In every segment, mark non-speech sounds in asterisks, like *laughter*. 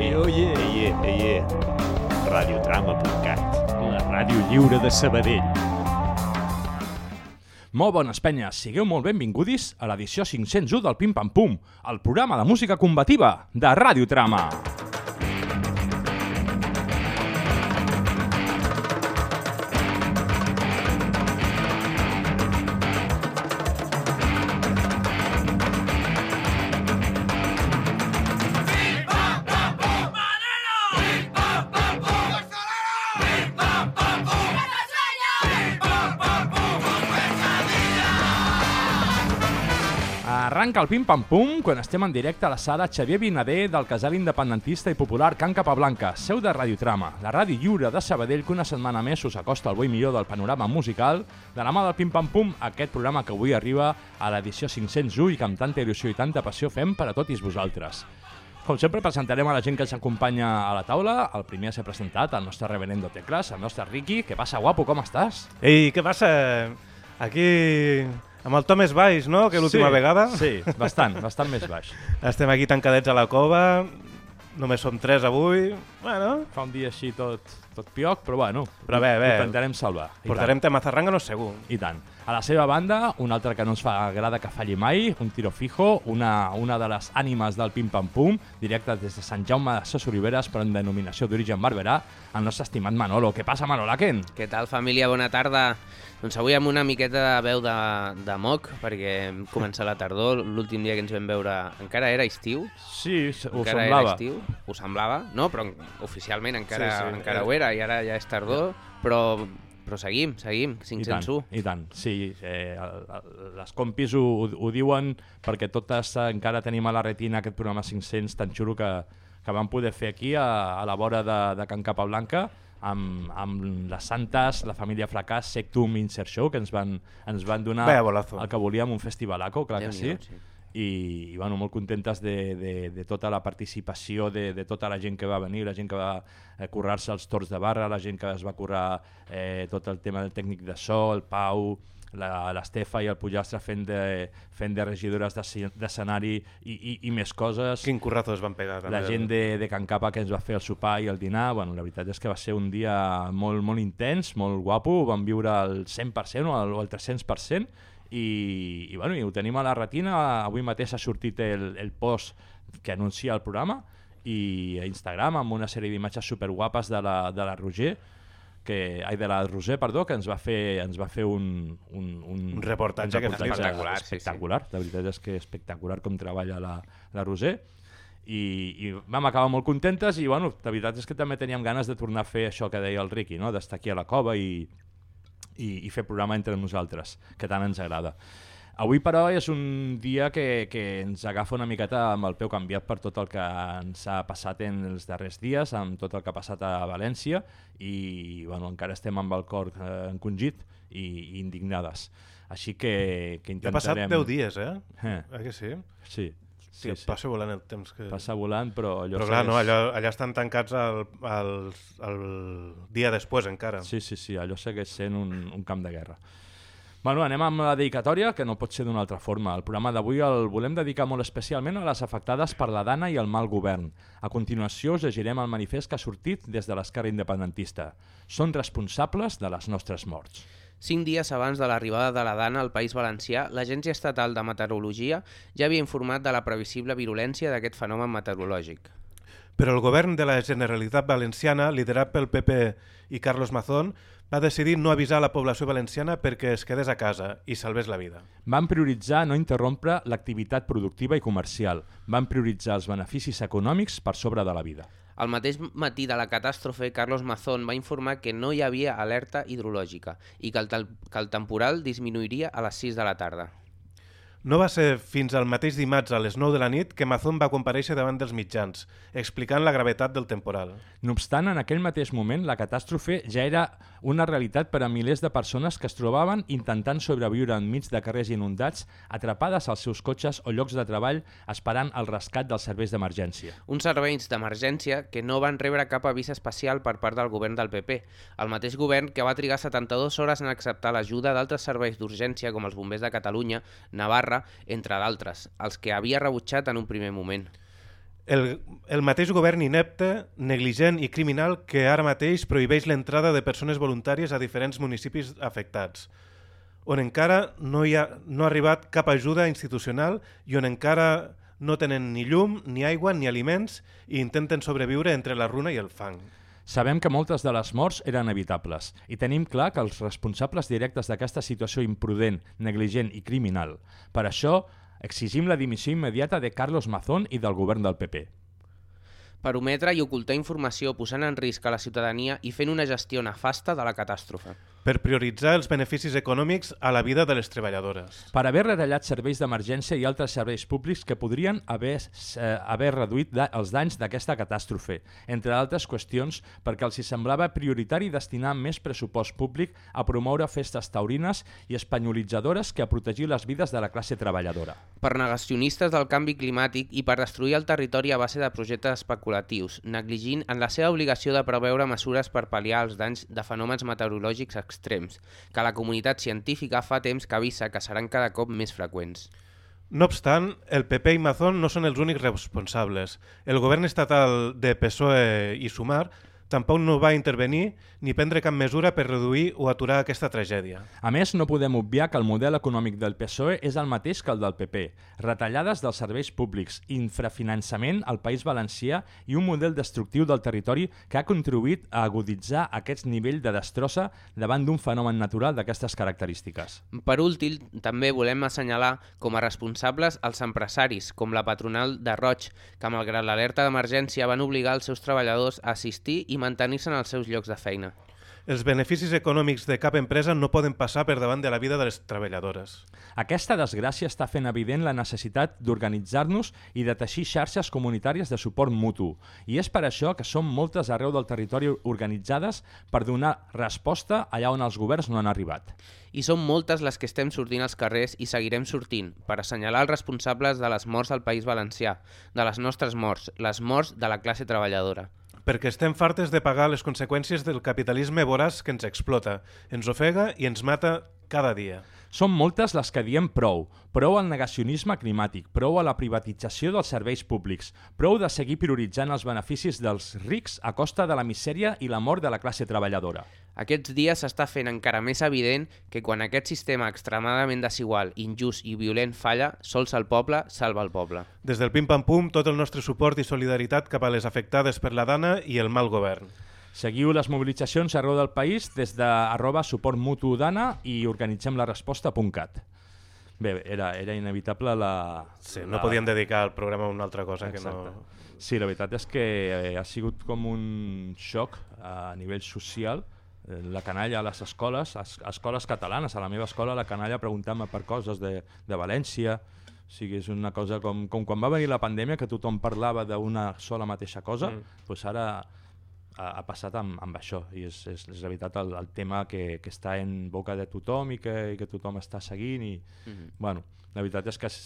Eh, oye, oye, oye. Radiotrama.cat La ràdio lliure de Sabadell. Molt bones penyes, sigueu molt benvingudis a l'edició 501 del Pim Pam Pum, el programa de música combativa de Radiotrama. Arranca el Pim Pam Pum quan estem en directe a la sala Xavier Vinader del casal independentista i popular Can Capablanca, seu de Radiotrama, la ràdio lliure de Sabadell que una setmana més us acosta al bo i millor del panorama musical de la mà del Pim Pam Pum, aquest programa que avui arriba a l'edició 501 i que amb tanta il·lusió i tanta passió fem per a tots vosaltres. Com sempre, presentarem a la gent que ens acompanya a la taula. El primer a ser presentat, el nostre reverendo Tecles, el nostre Ricky. Què passa, guapo, com estàs? Ei, què passa? Aquí amb el to més baix, no?, que l'última sí, vegada. Sí, bastant, bastant més baix. *laughs* Estem aquí tancadets a la cova, només som tres avui. Bueno, Fa un dia així tot, tot pioc, però bueno, Però bé, bé. intentarem salvar. I portarem tema zarrangano segur. Tant, I tant. A la seva banda, un altre que no ens fa agrada que falli mai, un tiro fijo, una, una de les ànimes del Pim Pam Pum, directe des de Sant Jaume de Ses Oliveres, però en denominació d'origen barberà, el nostre estimat Manolo. Què passa, Manolaken? Què tal, família? Bona tarda. Doncs avui amb una miqueta de veu de, de moc, perquè hem començat la tardor. L'últim dia que ens vam veure encara era estiu. Sí, ho encara semblava. era estiu. Ho semblava. No, però oficialment encara, Sí, sí, encara era- ho era i ara ja és tardor. Però, però seguim, seguim. I tant, 501. I tant, sí. Eh, les compis ho, ho, ho diuen perquè totes eh, encara tenim a la retina aquest programa 500 tan xulo que, que vam poder fer aquí a, a la vora de, de Can Capablanca amb, amb les Santes, la família Fracàs, Sectum Insert Show, que ens van, ens van donar el que volíem, un festivalaco, clar que sí. Sí. I, i bueno, molt contentes de, de, de tota la participació, de, de tota la gent que va venir, la gent que va eh, currar-se els torns de barra, la gent que es va currar eh, tot el tema del tècnic de so, el Pau, l'Estefa i el Pollastre fent de, fent de regidores d'escen- d'escenari i, i, i més coses. Quin currazo es van pegar. La també. gent de, de Can Capa que ens va fer el sopar i el dinar, bueno, la veritat és que va ser un dia molt, molt intens, molt guapo, vam viure al 100% o al, o al 300%, i, i, bueno, i ho tenim a la retina, avui mateix ha sortit el, el post que anuncia el programa, i a Instagram amb una sèrie d'imatges superguapes de la, de la Roger, que, ai, de la Roser, perdó, que ens va fer, ens va fer un, un, un, Un reportatge que flipa. Espectacular, sí, sí. espectacular. La veritat és que espectacular com treballa la, la Roser i, i vam acabar molt contentes i bueno, la veritat és que també teníem ganes de tornar a fer això que deia el Ricky, no? d'estar aquí a la cova i, i, i fer programa entre nosaltres, que tant ens agrada. Avui, però, és un dia que, que ens agafa una miqueta amb el peu canviat per tot el que ens ha passat en els darrers dies, amb tot el que ha passat a València i bueno, encara estem amb el cor eh, encongit i, i indignades. Així que, que Ja ha passat intentarem... 10 dies, eh? Eh, Eh que sí? sí, Sí, sí, sí. Passa volant el temps. Que... Passa volant, però allò Però clar, no, segueix- allò, allà estan tancats el, el, el dia després encara. Sí, sí, sí, allò segueix sent un, un camp de guerra. Bueno, anem amb la dedicatòria, que no pot ser d'una altra forma. El programa d'avui el volem dedicar molt especialment a les afectades per la dana i el mal govern. A continuació us llegirem el manifest que ha sortit des de l'esquerra independentista. Són responsables de les nostres morts. Cinc dies abans de l'arribada de la Dana al País Valencià, l'Agència Estatal de Meteorologia ja havia informat de la previsible virulència d'aquest fenomen meteorològic. Però el govern de la Generalitat Valenciana, liderat pel PP i Carlos Mazón, va decidir no avisar la població valenciana perquè es quedés a casa i salvés la vida. Van prioritzar no interrompre l'activitat productiva i comercial. Van prioritzar els beneficis econòmics per sobre de la vida. Al mateix matí de la catàstrofe, Carlos Mazón va informar que no hi havia alerta hidrològica i que el, que el temporal disminuiria a les 6 de la tarda. No va ser fins al mateix dimarts a les 9 de la nit que Mazón va compareixer davant dels mitjans, explicant la gravetat del temporal. No obstant, en aquell mateix moment, la catàstrofe ja era una realitat per a milers de persones que es trobaven intentant sobreviure enmig de carrers inundats, atrapades als seus cotxes o llocs de treball esperant el rescat dels serveis d'emergència. Uns serveis d'emergència que no van rebre cap avís especial per part del govern del PP, el mateix govern que va trigar 72 hores en acceptar l'ajuda d'altres serveis d'urgència com els bombers de Catalunya, Navarra, entre d'altres, els que havia rebutjat en un primer moment. el, el mateix govern inepte, negligent i criminal que ara mateix prohibeix l'entrada de persones voluntàries a diferents municipis afectats, on encara no, hi ha, no ha arribat cap ajuda institucional i on encara no tenen ni llum, ni aigua, ni aliments i intenten sobreviure entre la runa i el fang. Sabem que moltes de les morts eren evitables i tenim clar que els responsables directes d'aquesta situació imprudent, negligent i criminal. Per això, exigim la dimissió immediata de Carlos Mazón i del govern del PP. Per ometre i ocultar informació posant en risc a la ciutadania i fent una gestió nefasta de la catàstrofe. Per prioritzar els beneficis econòmics a la vida de les treballadores. Per haver retallat serveis d'emergència i altres serveis públics que podrien haver, eh, haver reduït da els danys d'aquesta catàstrofe, entre altres qüestions perquè els hi semblava prioritari destinar més pressupost públic a promoure festes taurines i espanyolitzadores que a protegir les vides de la classe treballadora. Per negacionistes del canvi climàtic i per destruir el territori a base de projectes especulatius, negligint en la seva obligació de preveure mesures per pal·liar els danys de fenòmens meteorològics extrems, que la comunitat científica fa temps que avisa que seran cada cop més freqüents. No obstant, el PP i Mazón no són els únics responsables. El govern estatal de PSOE i Sumar tampoc no va intervenir ni prendre cap mesura per reduir o aturar aquesta tragèdia. A més, no podem obviar que el model econòmic del PSOE és el mateix que el del PP. Retallades dels serveis públics, infrafinançament al País Valencià i un model destructiu del territori que ha contribuït a aguditzar aquest nivell de destrossa davant d'un fenomen natural d'aquestes característiques. Per últim, també volem assenyalar com a responsables els empresaris, com la patronal de Roig, que malgrat l'alerta d'emergència van obligar els seus treballadors a assistir i mantenir-se en els seus llocs de feina. Els beneficis econòmics de cap empresa no poden passar per davant de la vida de les treballadores. Aquesta desgràcia està fent evident la necessitat d'organitzar-nos i de teixir xarxes comunitàries de suport mutu. I és per això que som moltes arreu del territori organitzades per donar resposta allà on els governs no han arribat. I són moltes les que estem sortint als carrers i seguirem sortint per assenyalar els responsables de les morts al País Valencià, de les nostres morts, les morts de la classe treballadora perquè estem fartes de pagar les conseqüències del capitalisme voraç que ens explota, ens ofega i ens mata cada dia. Són moltes les que diem prou. Prou al negacionisme climàtic, prou a la privatització dels serveis públics, prou de seguir prioritzant els beneficis dels rics a costa de la misèria i la mort de la classe treballadora. Aquests dies s'està fent encara més evident que quan aquest sistema extremadament desigual, injust i violent falla, sols el poble salva el poble. Des del pim-pam-pum, tot el nostre suport i solidaritat cap a les afectades per la dana i el mal govern. Seguiu les mobilitzacions arreu del país des de arroba suport mutu dana i organitzem la resposta.cat. Bé, era, era inevitable la... Sí, la... no podíem dedicar el programa a una altra cosa Exacte. que no... Sí, la veritat és que eh, ha sigut com un xoc a nivell social eh, la canalla a les escoles, a es- a escoles catalanes, a la meva escola la canalla preguntant-me per coses de, de València, o sigui, és una cosa com, com quan va venir la pandèmia que tothom parlava d'una sola mateixa cosa, mm. doncs ara ha, ha passat amb, amb això i és, és, és la veritat el, el tema que, que està en boca de tothom i que, i que tothom està seguint i, mm. -hmm. bueno, la veritat és que és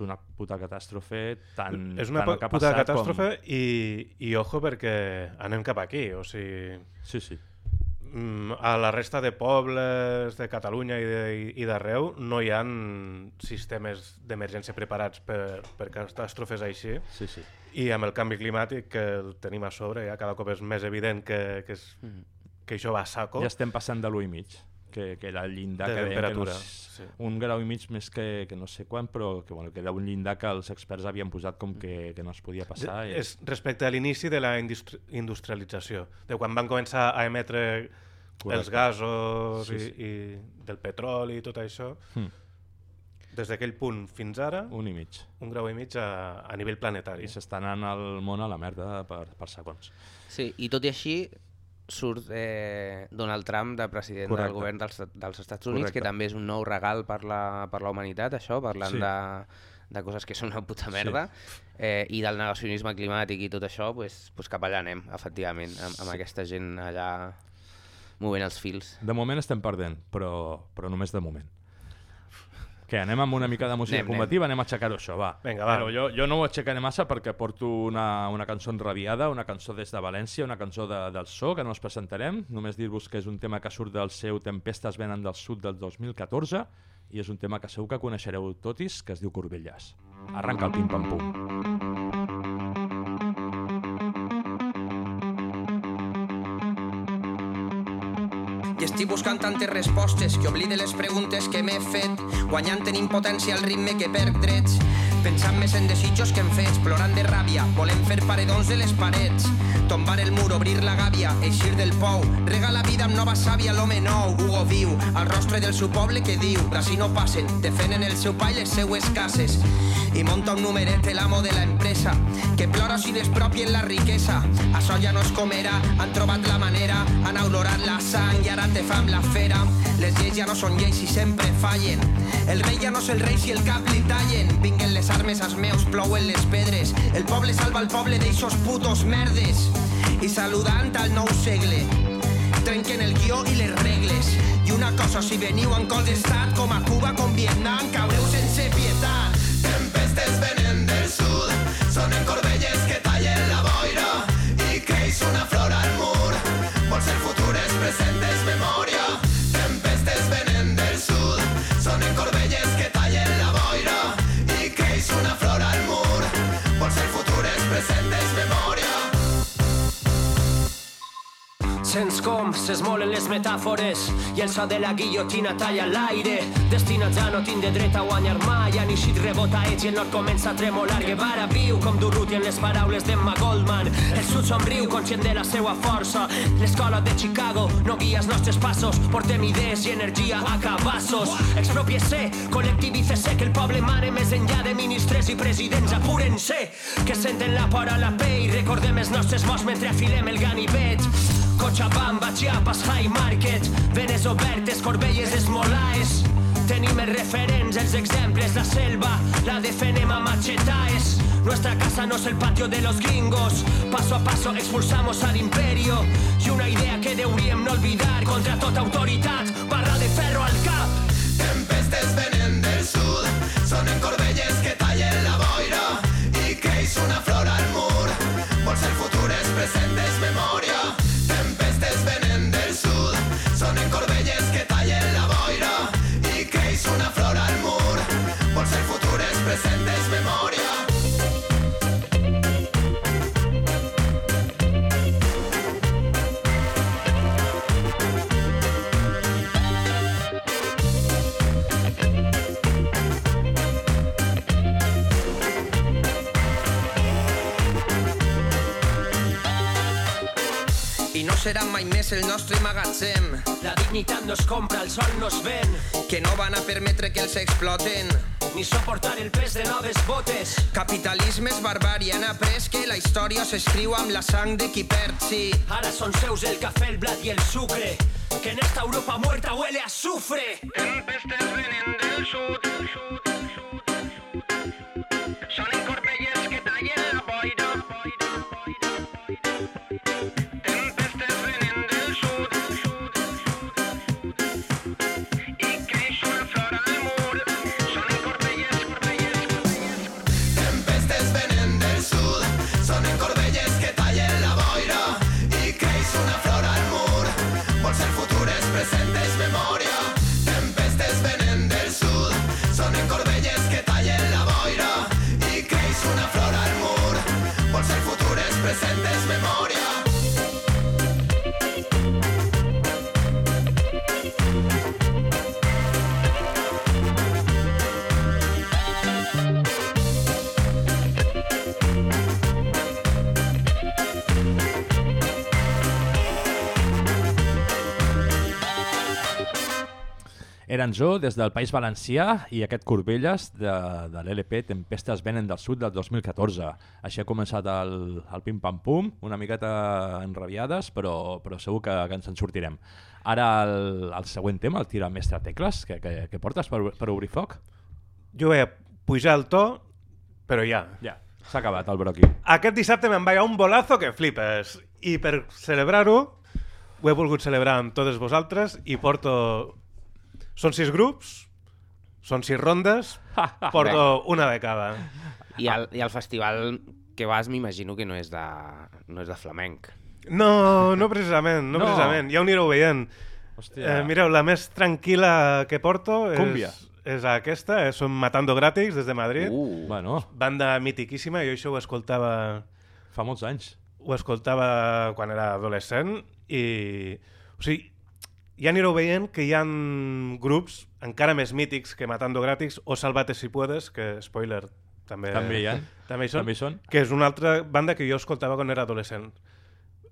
una puta catàstrofe tant, És una ha puta catàstrofe i, i ojo perquè anem cap aquí, o sigui... Com... Sí, sí. Mm, A la resta de pobles de Catalunya i d'arreu no hi han sistemes d'emergència preparats per, per catàstrofes així. Sí, sí. i amb el canvi climàtic que el tenim a sobre ja cada cop és més evident que, que, és, que això va a saco. Ja estem passant de l'1 i mig, que, que era el llindar De que deien que no, temperatura, és- sí. un grau i mig més que, que no sé quan, però que, bueno, que era un llindar que els experts havien posat com que, que no es podia passar. I... és respecte a l'inici de la industri industrialització, de quan van començar a emetre Correcte. els gasos Sí, i, sí. i del petroli i tot això, Mm. des d'aquell punt fins ara, un, Un i mig. un grau i mig a, a nivell planetari. I s'està anant el món a la merda per, per segons. Sí, i tot i així surt eh, Donald Trump de president Correcte. del govern dels, dels Estats Units, Correcte. que també és un nou regal per la, per la humanitat, això, parlant Sí. de, de coses que són una puta merda, eh, i del negacionisme climàtic i tot això, pues, pues cap allà anem, efectivament, amb, amb aquesta gent allà movent els fils. De moment estem perdent, però, però només de moment. Què, anem amb una mica de música Anem, combativa? Anem a aixecar-ho això, va. Vinga, va. Però jo, jo no ho aixecaré massa perquè porto una, una cançó enrabiada, una cançó des de València, una cançó de, del So, que no us presentarem. Només dir-vos que és un tema que surt del seu Tempestes venen del sud del 2014 i és un tema que segur que coneixereu totis, que es diu Corbelles. Arranca el pim-pam-pum. I estic buscant tantes respostes que oblide les preguntes que m'he fet, guanyant en impotència el ritme que perc drets, pensant més en desitjos que en fets, plorant de ràbia, volem fer paredons de les parets, tombar el mur, obrir la gàbia, eixir del pou, rega la vida amb nova sàvia, l'home nou, Hugo viu, al rostre del seu poble que diu, d'ací no passen, defenen el seu pa i les seues cases, i monta un numeret l'amo de la empresa, que plora si despropien la riquesa, això ja no es comerà, han trobat la manera, han olorat la sang i ara te fa amb la fera, les lleis ja no són lleis i sempre fallen, el rei ja no és el rei si el cap li tallen, vinguen les armes als meus, plouen les pedres, el poble salva el poble d'eixos putos merdes, i saludant al nou segle, trenquen el guió i les regles. I una cosa, si veniu en col d'estat, com a Cuba, com Vietnam, caureu sense pietat. Tempestes venen del sud, sonen corbelles que tallen la boira i creix una flor al mur. Vols el futur és present, Sents com s'esmolen les metàfores i el so de la guillotina talla l'aire. Destinats a no tindre dret a guanyar mai, han eixit rebotaets i el nord comença a tremolar. Guevara viu com Durruti en les paraules d'Emma Goldman. El sud somriu, conscient de la seua força. L'escola de Chicago no guia els nostres passos. Portem idees i energia a cabassos. Expropiese, col·lectivice-se, que el poble mare més enllà de ministres i presidents. Apuren-se, que senten la por a la pell. Recordem els nostres morts mentre afilem el ganivet. Cochabamba, Chiapas, High Market, venes obertes, Corbelles, Esmolaes. Tenim els referents, els exemples, la selva, la defenem a machetaes. Nuestra casa no es el patio de los gringos. Paso a paso expulsamos al imperio. Y una idea que deuríem no olvidar contra tota autoritat, barra de ferro al cap. Tempestes venen del sud, sonen corbelles que tallen la boira i creix una flor al mur. Vols el futur és present, és. Serà mai més el nostre magatzem La dignitat no es compra, el sol no es ven. que no van a permetre que els exploten. Ni soportar el pes de noves botes. Capitalisme és barbària, han après que la història s'escriu amb la sang de qui perd, sí. Ahora son seus el café, el blat y el sucre. Que en esta Europa muerta huele a azufre. Tempestes venen del sud, sonen futur Eren Jo, des del País Valencià, i aquest Corbelles, de, de l'LP Tempestes venen del sud del 2014. Així ha començat el, el pim-pam-pum, una miqueta enrabiades, però, però segur que, que ens en sortirem. Ara el, el següent tema, el tira mestre tecles, que, que, que portes per, per obrir foc? Jo vaig pujar el to, però ja. Ja, s'ha acabat el broqui. Aquest dissabte me'n vaig a un bolazo que flipes. I per celebrar-ho, ho he volgut celebrar amb totes vosaltres i porto... Són sis grups, són sis rondes, porto una de cada. I al, I al festival que vas m'imagino que no és de, no és de flamenc. No, no precisament, no, No. precisament. Ja ho anireu veient. Hòstia. Eh, mireu, la més tranquil·la que porto Cúmbia. és, és aquesta, eh, són Matando Gratis, des de Madrid. Uh, Bueno, Banda mitiquíssima, jo això ho escoltava, fa molts anys. ho escoltava quan era adolescent i... O sigui, ja anireu veient que hi han grups encara més mítics que Matando Gratis o Salvate si puedes, que, spoiler, també, També hi ha. també hi són, També hi són. que és una altra banda que jo escoltava quan era adolescent.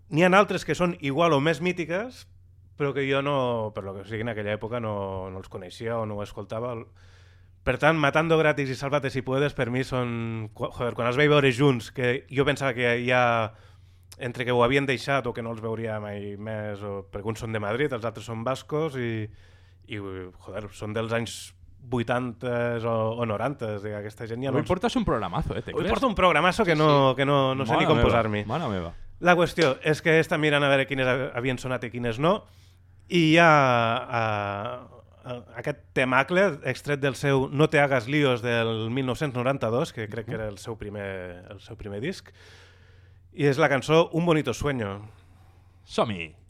N'hi ha altres que són igual o més mítiques, però que jo no, per lo que sigui, en aquella època no, no els coneixia o no ho escoltava. Per tant, Matando Gratis i Salvate si puedes, per mi són... Joder, quan els vaig veure junts, que jo pensava que ja entre que ho havien deixat o que no els veuria mai més, o, perquè uns són de Madrid, els altres són bascos i, i joder, són dels anys 80 o, o 90, o sigui, aquesta gent ja no... Avui els- portes un programazo, eh, Avui porto un programasso que no, que no, no sé ni com posar-m'hi. Mare meva. La qüestió és que està mirant a veure quines havien sonat i quines no, i hi ha uh, uh, aquest temacle extret del seu No te hagas líos del 1992, que crec que era el seu primer, el seu primer disc, i és la Un bonito sueño. Som-hi!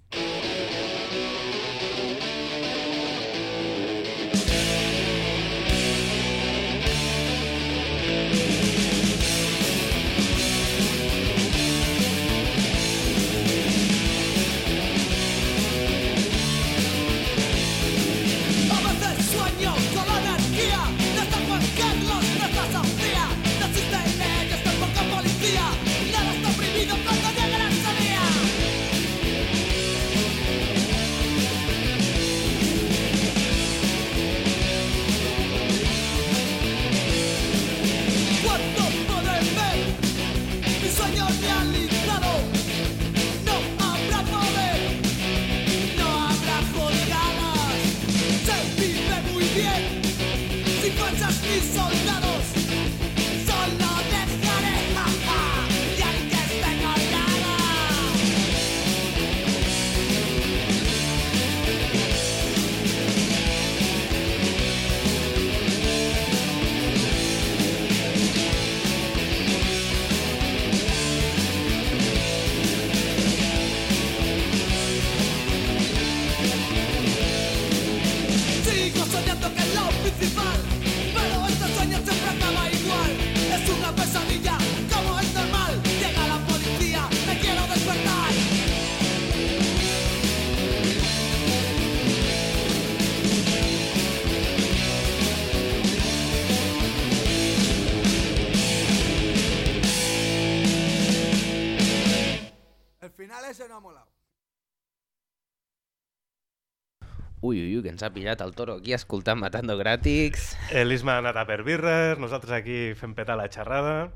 Ui, ui, ui, que ens ha pillat el toro aquí escoltant Matando Gràtics. L'Isma ha anat a per birres, nosaltres aquí fem petar la xerrada,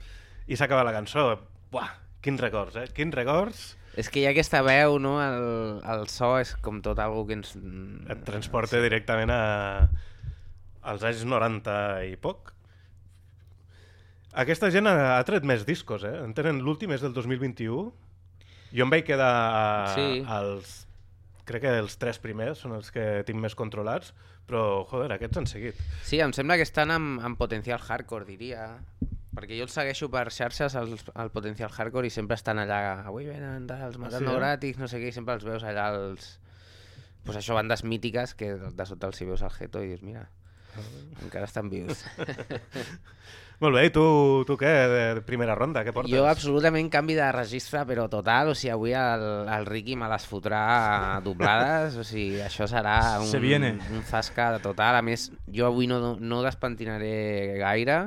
i s'acaba la cançó. Buah, quins records, eh? Quins records. És que hi ha aquesta veu, no? El, el so és com tot algo que ens... Et transporta directament a, als anys 90 i poc. Aquesta gent ha, ha tret més discos, eh? En tenen l'últim, és del 2021. Jo em vaig quedar Sí. als... Crec que els tres primers són els que tinc més controlats, però, joder, aquests han seguit. Sí, em sembla que estan amb, amb potencial hardcore, diria. Perquè jo els segueixo per xarxes al, al potencial hardcore i sempre estan allà, avui venen dels Matando sí, eh? Gratis, no sé què, i sempre els veus allà els... Pues això, bandes mítiques que de sota els hi veus al Geto i dius, mira, encara estan vius. *laughs* *laughs* Molt bé, i tu, tu què, de, primera ronda, què portes? Jo absolutament canvi de registre, però total, o sigui, avui el, el Ricky me les fotrà doblades, o sigui, això serà un, Se viene. un zasca total. A més, jo avui no, no despentinaré gaire,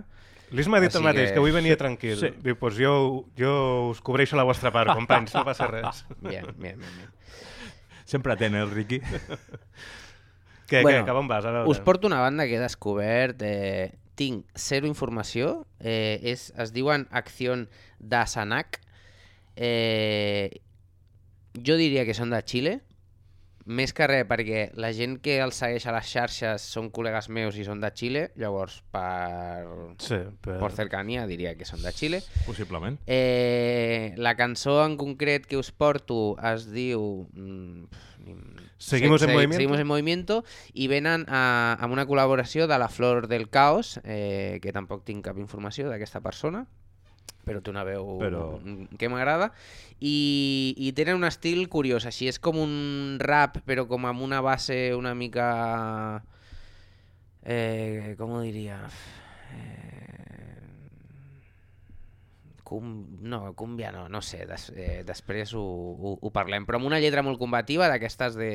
L'Isma ha dit el Així mateix, que- que avui venia tranquil. Sí. Diu, pues jo, jo us cobreixo la vostra part, companys, no passa res. Bien, bien, bien, bien. Sempre atent, eh, el Riqui. Què, Bueno, què, cap on vas? A veure. Us porto una banda que he descobert, eh, tinc zero informació, eh, és, es diuen Acción de Sanac. Eh, jo diria que són de Xile, més que res perquè la gent que els segueix a les xarxes són col·legues meus i són de Xile, llavors per, Sí, però... per cercania diria que són de Xile. Possiblement. Eh, la cançó en concret que us porto es diu... Mm, Seguimos en movimiento. Seguimos en movimiento i venen a, amb una col·laboració de la Flor del Caos, eh, que tampoc tinc cap informació d'aquesta persona, però té una veu Però- que m'agrada i, i tenen un estil curiós així és com un rap però com amb una base una mica eh, com ho diria eh, cum... no, cúmbia no, no sé, des, eh, després ho, ho, ho parlem, però amb una lletra molt combativa d'aquestes de...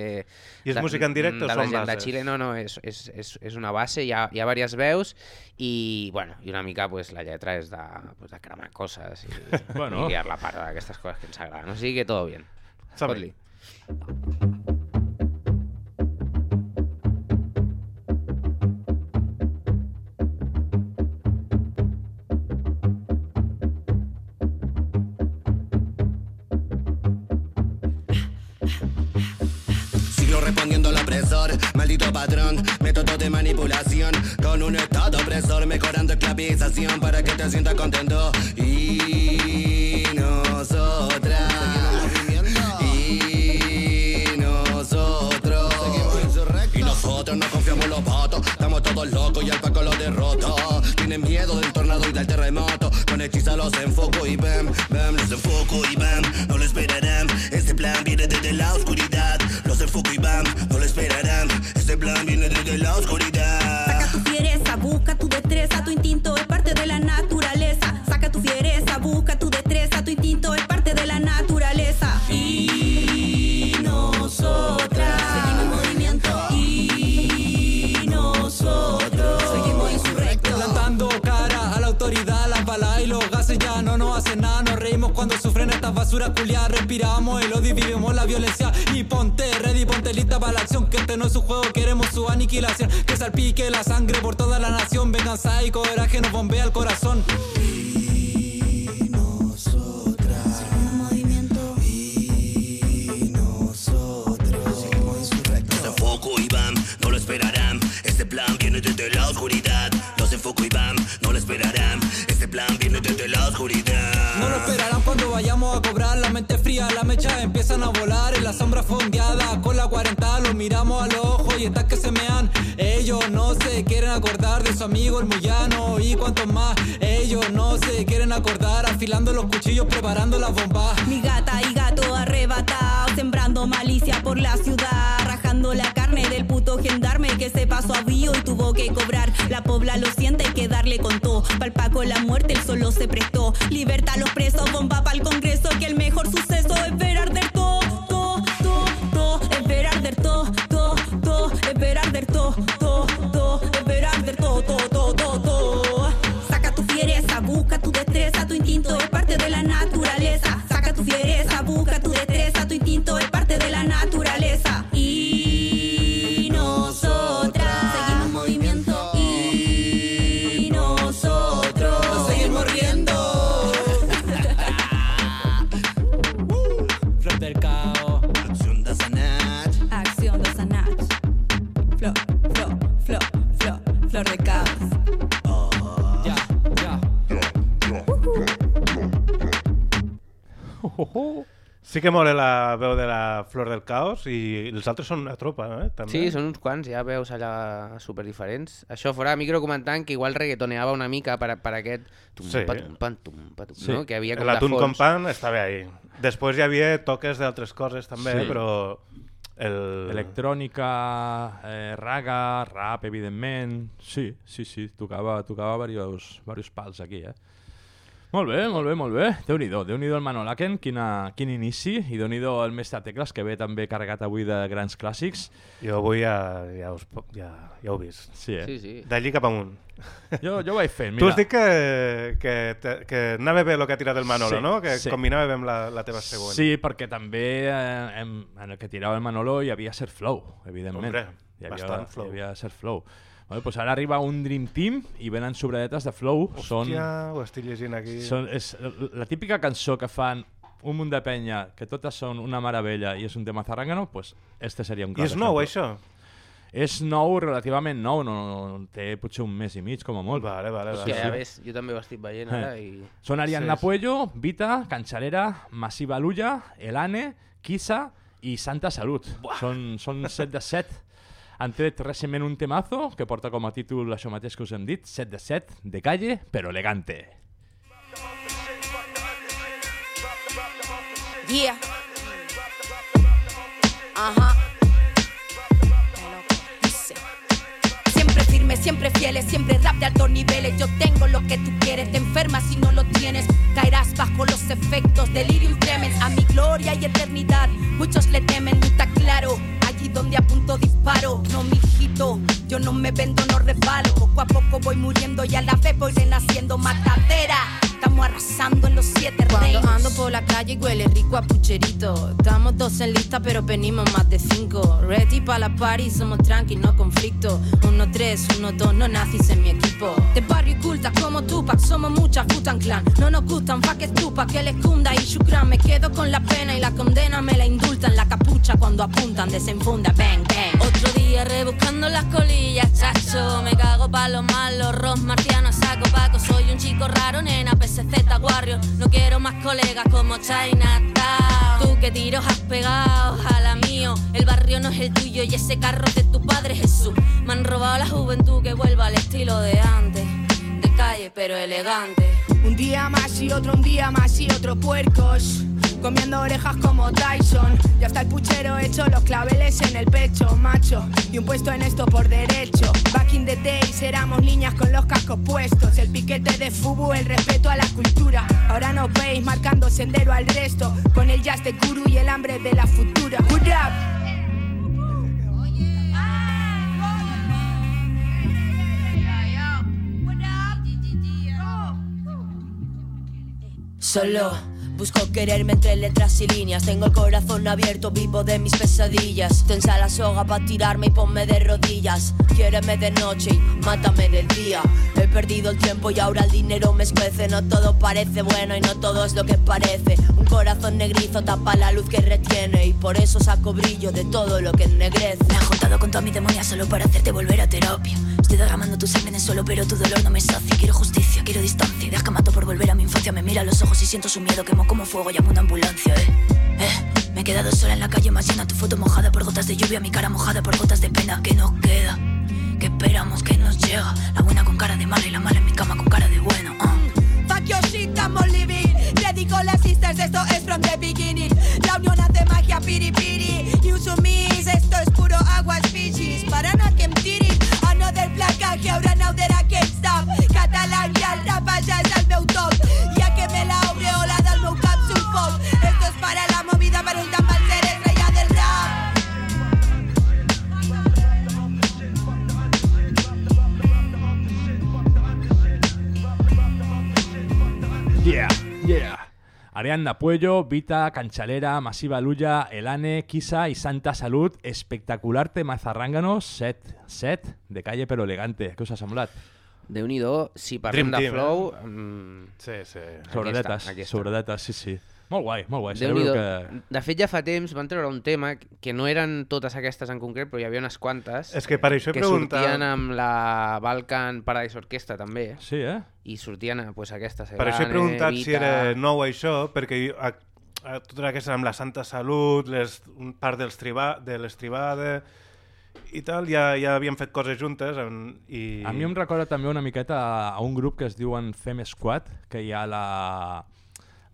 I és de, música en directe o de la són gent de bases? Xile, no, no, és, és, és, és una base, hi ha, hi ha diverses veus i, bueno, i una mica pues, la lletra és de, pues, de cremar coses i, Bueno. i liar la part d'aquestes coses que ens agraden, o sigui que. Està bé. Fot-li. Maldito patrón, método de manipulación con un estado opresor, mejorando esclavización para que te sientas contento. Y nosotras, todos locos y al Paco lo derroto. Tienen miedo del tornado y del terremoto, con hechiza los enfoco y bam, bam, los enfoco y bam, no lo esperarán. Este plan viene desde la oscuridad, los enfoco y bam, no lo esperarán. Este plan viene desde la oscuridad. Saca tu fiereza, busca tu destreza, tu instinto es parte de la naturaleza. Culiadas. Respiramos el odio y vivimos la violencia. Y ponte ready, ponte lista para la acción. Que este no es su juego, queremos su aniquilación. Que salpique la sangre por toda la nación. Venganza y coraje nos bombea el corazón. Su amigo el Muyano y cuantos más. Ellos no se quieren acordar afilando los cuchillos preparando las bombas. Mi gata y gato arrebatado, sembrando malicia por la ciudad, rajando la carne del puto gendarme que se pasó a bio y tuvo que cobrar. La pobla lo siente, hay que darle con todo. Paco la muerte, el solo se prestó. Libertad a los presos, bomba pa'l congreso, Sí que mola la veu de la Flor del Caos i els altres són una tropa, eh? També. Sí, són uns quants, ja veus allà super diferents. Això fora micro comentant que igual reggaetoneava una mica per, per aquest tum, Sí. patum, patum, patum, Sí. no? que havia com La de Tun fons. Compan està bé ahí. Després hi havia toques d'altres coses també, Sí. però el... Electrònica, eh, raga, rap, evidentment... Sí, sí, sí, tocava, tocava diversos, diversos pals aquí, eh? Molt bé, molt bé, molt bé. Déu-n'hi-do, déu nhi déu el Manolaken, quina, quin inici, i déu nhi el mestre Tecles, que ve també carregat avui de grans clàssics. Jo avui ja, ja, us, ja, ja ho he vist. Sí, eh? Sí, sí. D'allí cap amunt. Jo, jo ho vaig fent, Tu mira. has dit que, que, te- que anava bé el que ha tirat el Manolo, Sí, no? Que sí. combinava bé amb la, la teva següent. Sí, perquè també eh, en, en el que tirava el Manolo hi havia Ser Flow, evidentment. Hombre, hi havia, bastant flow. Hi havia Ser Flow. Bueno, doncs ara arriba un Dream Team i venen sobredetes de Flow. Són, Hòstia, ho estic llegint aquí. són, és la típica cançó que fan un munt de penya, que totes són una meravella i és un tema zarrangano, pues este seria un I clar és nou, això? És nou, relativament nou, no, no, té potser un mes i mig, com a molt. Vale, vale, vale. Hòstia, ja ves, jo també ho estic veient ara Eh. i... Són Ariadna Sí. Puello, Vita, Cancharera, Massiva Lulla, Elane, Kisa i Santa Salut. Són, són 7 de 7. Han tret recentment un temazo que porta com a títol això que us hem dit, 7 de 7, de calle, però elegante. Yeah. Ajá. Siempre firme, siempre fieles, siempre rap de altos niveles. Yo tengo lo que tú quieres, te enfermas si no lo tienes. Caerás bajo los efectos, delirium tremens. A mi gloria y eternidad, muchos le temen, está claro. Allí donde apunto disparo, no mijito, yo no me vendo, no resbalo. Poco a poco voy muriendo y a la vez voy renaciendo. Matadera, estamos arrasando en los siete Cuando reinos. ando por la calle y huele rico a pucherito. Estamos dos en lista, pero venimos más de cinco. Ready para la party, somos tranqui, no conflicto. Uno, tres, uno, dos, no nazis en mi equipo. De barrio y cultas como Tupac, somos muchas Futan Clan. No nos gustan fa que estupa, que les cunda y shukran. Me quedo con la pena y la condena me la indultan. La capucha cuando apuntan, desenfunda, bang, bang. Otro día rebuscando las colillas, chacho. Me cago pa' lo malo, Ross marciano, saco paco. Soy un chico raro, nena, PSZ Warrior. No quiero más colegas como Chinatown. Tú que tiros has pegado a la mío. El barrio no es el tuyo y ese carro de tu padre Jesús. Me han robado la juventud que vuelva al estilo de antes. De calle, pero elegante. Un día más y otro, un día más y otro puercos. Comiendo orejas como Tyson. Ya está el puchero hecho, los claveles en el pecho, macho. Y un puesto en esto por derecho. Back in the days éramos niñas con los cascos puestos. El piquete de fubu, el respeto a la cultura. Ahora nos veis marcando sendero al resto. Con el jazz de guru y el hambre de la futura. Up. Solo busco quererme entre letras y líneas. Tengo el corazón abierto, vivo de mis pesadillas. Tensa la soga para tirarme y ponme de rodillas. Quiéreme de noche y mátame del día. He perdido el tiempo y ahora el dinero me escuece. No todo parece bueno y no todo es lo que parece. Un corazón negrizo tapa la luz que retiene. Y por eso saco brillo de todo lo que ennegrece. Me han juntado con toda mi demonia solo para hacerte volver a terapia. Estoy derramando tu sangre en el suelo, pero tu dolor no me sacia. Quiero justicia, quiero distancia. Ideas que mato por volver a mi infancia. Me mira a los ojos y siento su miedo. Quemo como fuego, llamo una ambulancia, eh. Eh, me he quedado sola en la calle, más llena tu foto mojada por gotas de lluvia. Mi cara mojada por gotas de pena. ¿Qué nos queda? ¿Qué esperamos que nos llega? La buena con cara de mala y la mala en mi cama con cara de bueno. ah. Fuck shit, I'm living. Te digo las sisters, esto es from the beginning. La unión hace magia, piri piri. You sumis, esto es puro agua species. Para no que em que ahora no there can't stop. Catalán i el rap ja és el meu top. Ja que me la Ariadna Puello, Vita, Canchalera, Masiva Luya, Elane, Kisa y Santa Salud. Espectacular tema zarrangano, set, set, de calle però elegante. Què us ha semblat? Déu-n'hi-do, si parlem Dream de team, flow... eh? Mm, Sí, sí. Sobredetes, sobredetes, sí, sí. Molt guai, molt guai. déu Celebro nhi que... De fet, ja fa temps van treure un tema que no eren totes aquestes en concret, però hi havia unes quantes És que per això he que preguntat- sortien amb la Balkan Paradise Orquestra també. Sí, eh? I sortien pues, aquestes. Per això he preguntat si Vita... era nou això, perquè jo, a, a, tota aquesta amb la Santa Salut, les, un part dels triba, de l'estribada i tal, ja, ja havíem fet coses juntes en, i... A mi em recorda també una miqueta a, a un grup que es diuen Fem Squad, que hi ha la,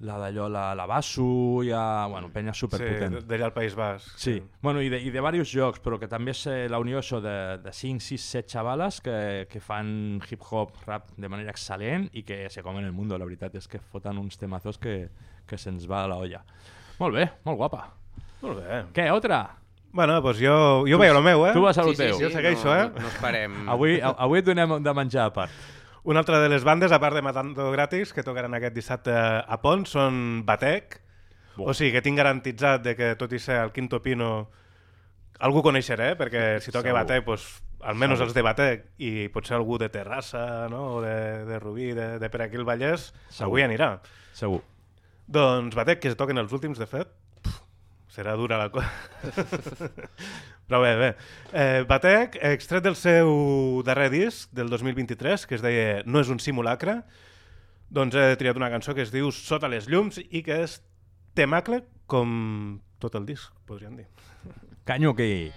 la d'allò, la, la Basso, hi ha, bueno, penya superpotent. Sí, d'allà al País Basc. Sí, bueno, i de, i de diversos jocs, però que també és la unió això de, de 5, 6, 7 xavales que, que fan hip-hop, rap de manera excel·lent i que se comen el mundo, la veritat és que foten uns temazos que, que se'ns va a la olla. Molt bé, molt guapa. Molt bé. Què, otra? Bueno, doncs jo, jo veia el meu, eh? Tu vas a lo Sí, sí, teu. sí, Jo segueixo, no, eh? No, no esperem... Avui, avui et donem de menjar a part. Una altra de les bandes, a part de Matando Gratis, que tocaran aquest dissabte a Pont, són Batec. Bo. O sigui, que tinc garantitzat de que, tot i ser el Quinto Pino, algú coneixeré, perquè si toca Segur. Batec, doncs, almenys Segur. els de Batec, i potser algú de Terrassa, no? o de, de Rubí, de, de per aquí el Vallès, Segur. avui anirà. Segur. Doncs Batec, que es toquen els últims, de fet, serà dura la cosa. *laughs* Però bé, bé. Eh, Batec, extret del seu darrer disc, del 2023, que es deia No és un simulacre, doncs he triat una cançó que es diu Sota les llums i que és temacle com tot el disc, podríem dir. Canyo que...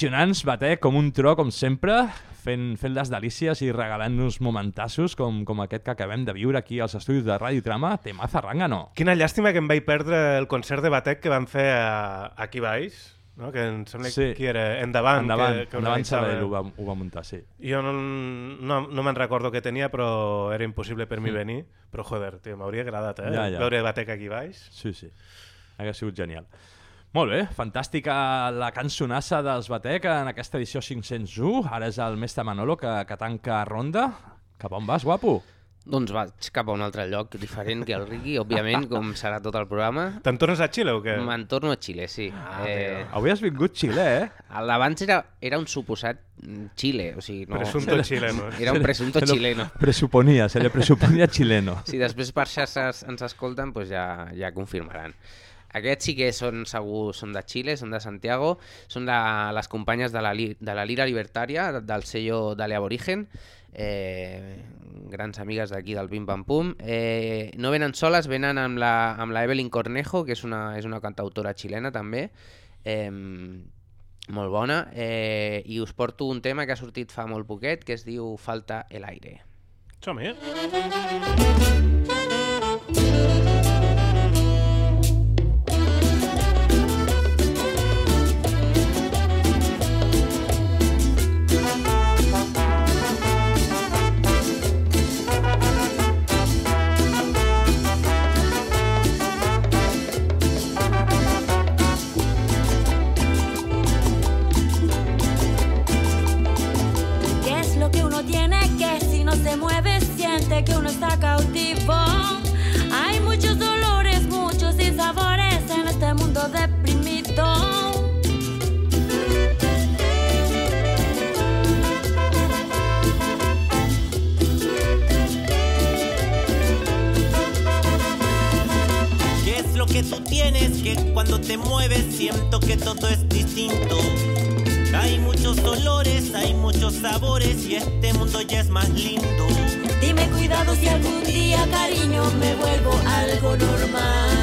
Impressionants, Batec, com un tro, com sempre, fent, fent les delícies i regalant-nos momentassos com, com aquest que acabem de viure aquí als estudis de Ràdio Trama, Temaza Rangano. Quina llàstima que em vaig perdre el concert de Batec que van fer a, aquí baix, no? que em sembla Sí. que era Endavant, Endavant, que, que endavant. Sabadell ho va, ho va muntar, sí. Jo no, no, no me'n recordo què tenia, però era impossible per mi Mm. venir. Però, joder, m'hauria agradat, eh? Ja, ja. Veure Batec aquí baix. Sí, sí. Hauria sigut genial. Molt bé, fantàstica la cançonassa dels Batec en aquesta edició 501. Ara és el mestre Manolo que, que tanca ronda. Cap on vas, guapo? Doncs vaig cap a un altre lloc diferent que el Riqui, òbviament, com serà tot el programa. Te'n tornes a Xile o què? Me'n torno a Xile, sí. Ah, eh, Avui has vingut Xile, eh? L'abans era, era un suposat Xile, o sigui... No, Presunto chileno. Era un presunto Se lo chileno. Presuponía, se le presuponía chileno. Si després per xarxes ens escolten, doncs ja, ja confirmaran. Aquests sí que són segur, són de Xile, són de Santiago, són de les companyes de la, de la Lira Libertària, del sello d'Ale Aborigen, eh, grans amigues d'aquí del Pim Pam Pum. Eh, no venen soles, venen amb la, amb la Evelyn Cornejo, que és una, és una cantautora xilena també, eh, molt bona, eh, i us porto un tema que ha sortit fa molt poquet, que es diu Falta el aire. Som-hi. Que uno está cautivo? Hay muchos dolores, muchos sinsabores en este mundo deprimido. ¿Qué es lo que tú tienes que cuando te mueves siento que todo es distinto? Hay muchos olores, hay muchos sabores y este mundo ya es más lindo. Si algún día, cariño, me vuelvo algo normal.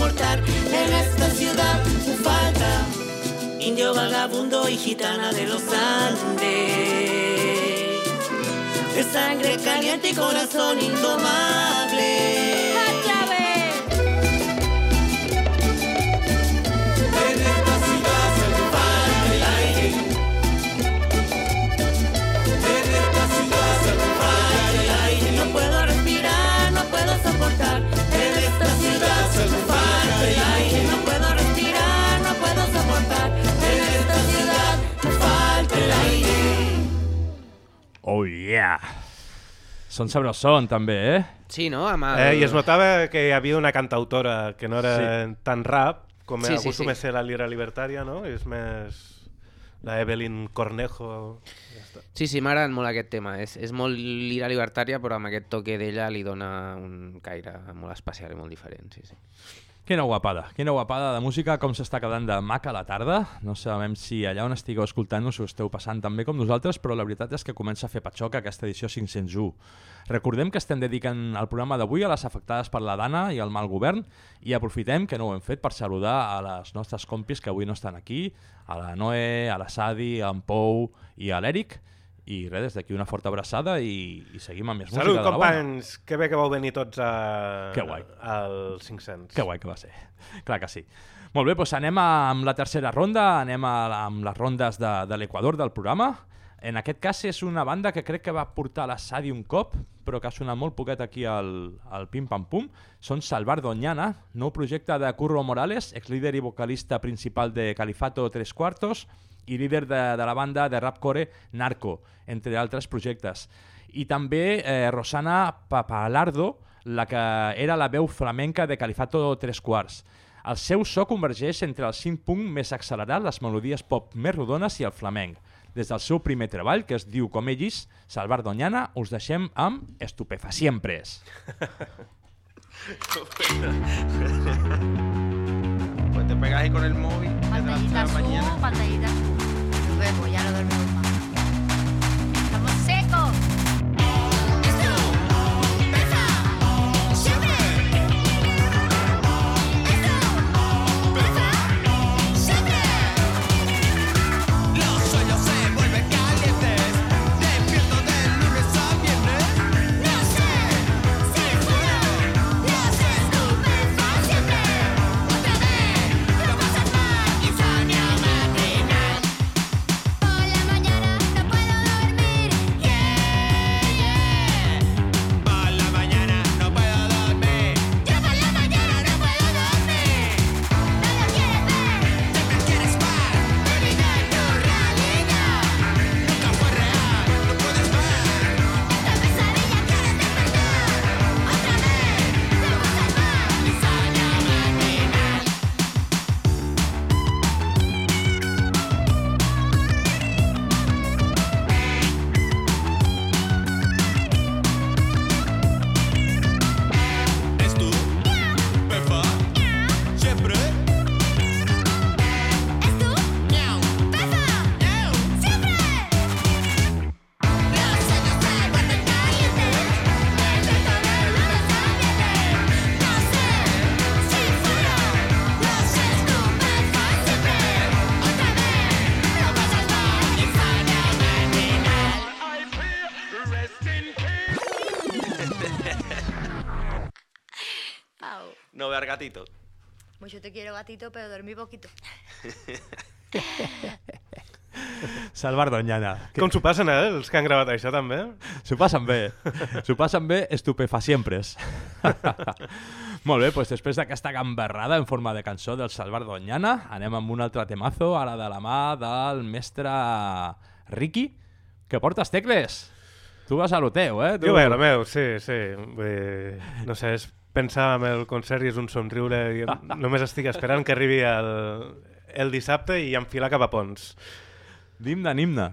Soportar en esta ciudad. Me falta indio vagabundo y gitana de los Andes de sangre caliente y corazón indomable. En Són sabrosón, també, eh? Sí, no? Amb el... Eh, I es notava que hi havia una cantautora que no era Sí. tan rap com Sí, sí, sí, acostuma sí. a ser la lira libertària, no? És més la Evelyn Cornejo. Ja està. Sí, sí, m'agrada molt aquest tema. És, és molt lira libertària, però amb aquest toque d'ella li dona un caire molt especial i molt diferent, sí, sí. Quina guapada, quina guapada de música, com s'està quedant de maca la tarda. No sabem si allà on estigueu escoltant-nos ho esteu passant tan bé com nosaltres, però la veritat és que comença a fer patxoca aquesta edició 501. Recordem que estem dedicant el programa d'avui a les afectades per la Dana i el mal govern i aprofitem que no ho hem fet per saludar a les nostres compis que avui no estan aquí, a la Noé, a la Sadi, a en Pou i a l'Eric. I res, des d'aquí una forta abraçada i, i seguim amb més Salut, música de la bona. companys! Que bé que vau venir tots a... Que guai. al 500. Que guai que va ser. *laughs* Clar que sí. Molt bé, doncs anem a, amb la tercera ronda, anem a, amb les rondes de, de l'Equador del programa. En aquest cas és una banda que crec que va portar la Sadi un cop, però que ha sonat molt poquet aquí al, al Pim Pam Pum. Són Salvar Doñana, nou projecte de Curro Morales, exlíder i vocalista principal de Califato Tres Cuartos i líder de, de la banda de rapcore Narco, entre altres projectes. I també eh, Rosana Papalardo, la que era la veu flamenca de Califato Tres Quarts. El seu so convergeix entre el synth-punk més accelerat, les melodies pop més rodones i el flamenc. Des del seu primer treball, que es diu com ells, Salvar Doñana, us deixem amb Estupefaciempres. *laughs* *laughs* Pues te pegas ahí con el móvil desde las tres de Pantallita la mañana. azul, pantallita. Nos vemos, ya lo dormimos te quiero gatito, pero dormí poquito. *laughs* Salvar Doñana. Com s'ho passen, eh, els que han gravat això, també? S'ho passen bé. *laughs* S'ho passen bé estupefaciempres. *laughs* Molt bé, doncs després d'aquesta gamberrada en forma de cançó del Salvar Doñana, anem amb un altre temazo, ara de la mà del mestre Ricky, que portes tecles. Tu vas a lo teu, eh? Tu... Jo bé, la meu, sí, sí. Bé, no sé, és pensar en el concert i és un somriure i *laughs* només estic esperant que arribi el, el dissabte i enfilar cap a Pons. Nimna, nimna.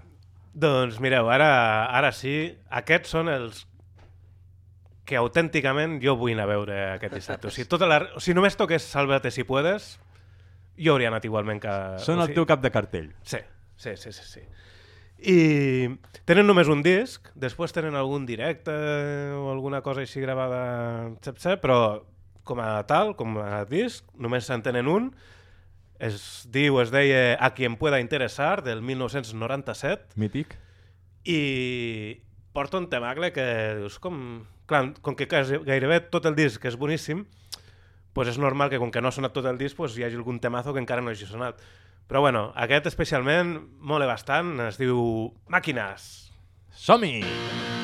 Doncs mireu, ara, ara sí, aquests són els que autènticament jo vull anar a veure aquest dissabte. O sigui, tota la, o sigui només toques Sálvate si puedes, jo hauria anat igualment que... Són el teu cap de cartell. Sí, sí, sí, sí. sí. I tenen només un disc, després tenen algun directe o alguna cosa així gravada, xep, xep, però com a tal, com a disc, només se'n tenen un. Es diu, es deia A quien pueda interesar, del 1997. Mític. I porta un temacle que dius com... Clar, com que gairebé tot el disc és boníssim, pues és normal que com que no ha sonat tot el disc pues hi hagi algun temazo que encara no hagi sonat. Però bueno, aquest especialment mola bastant, es diu Màquines. Som-hi! Máquinas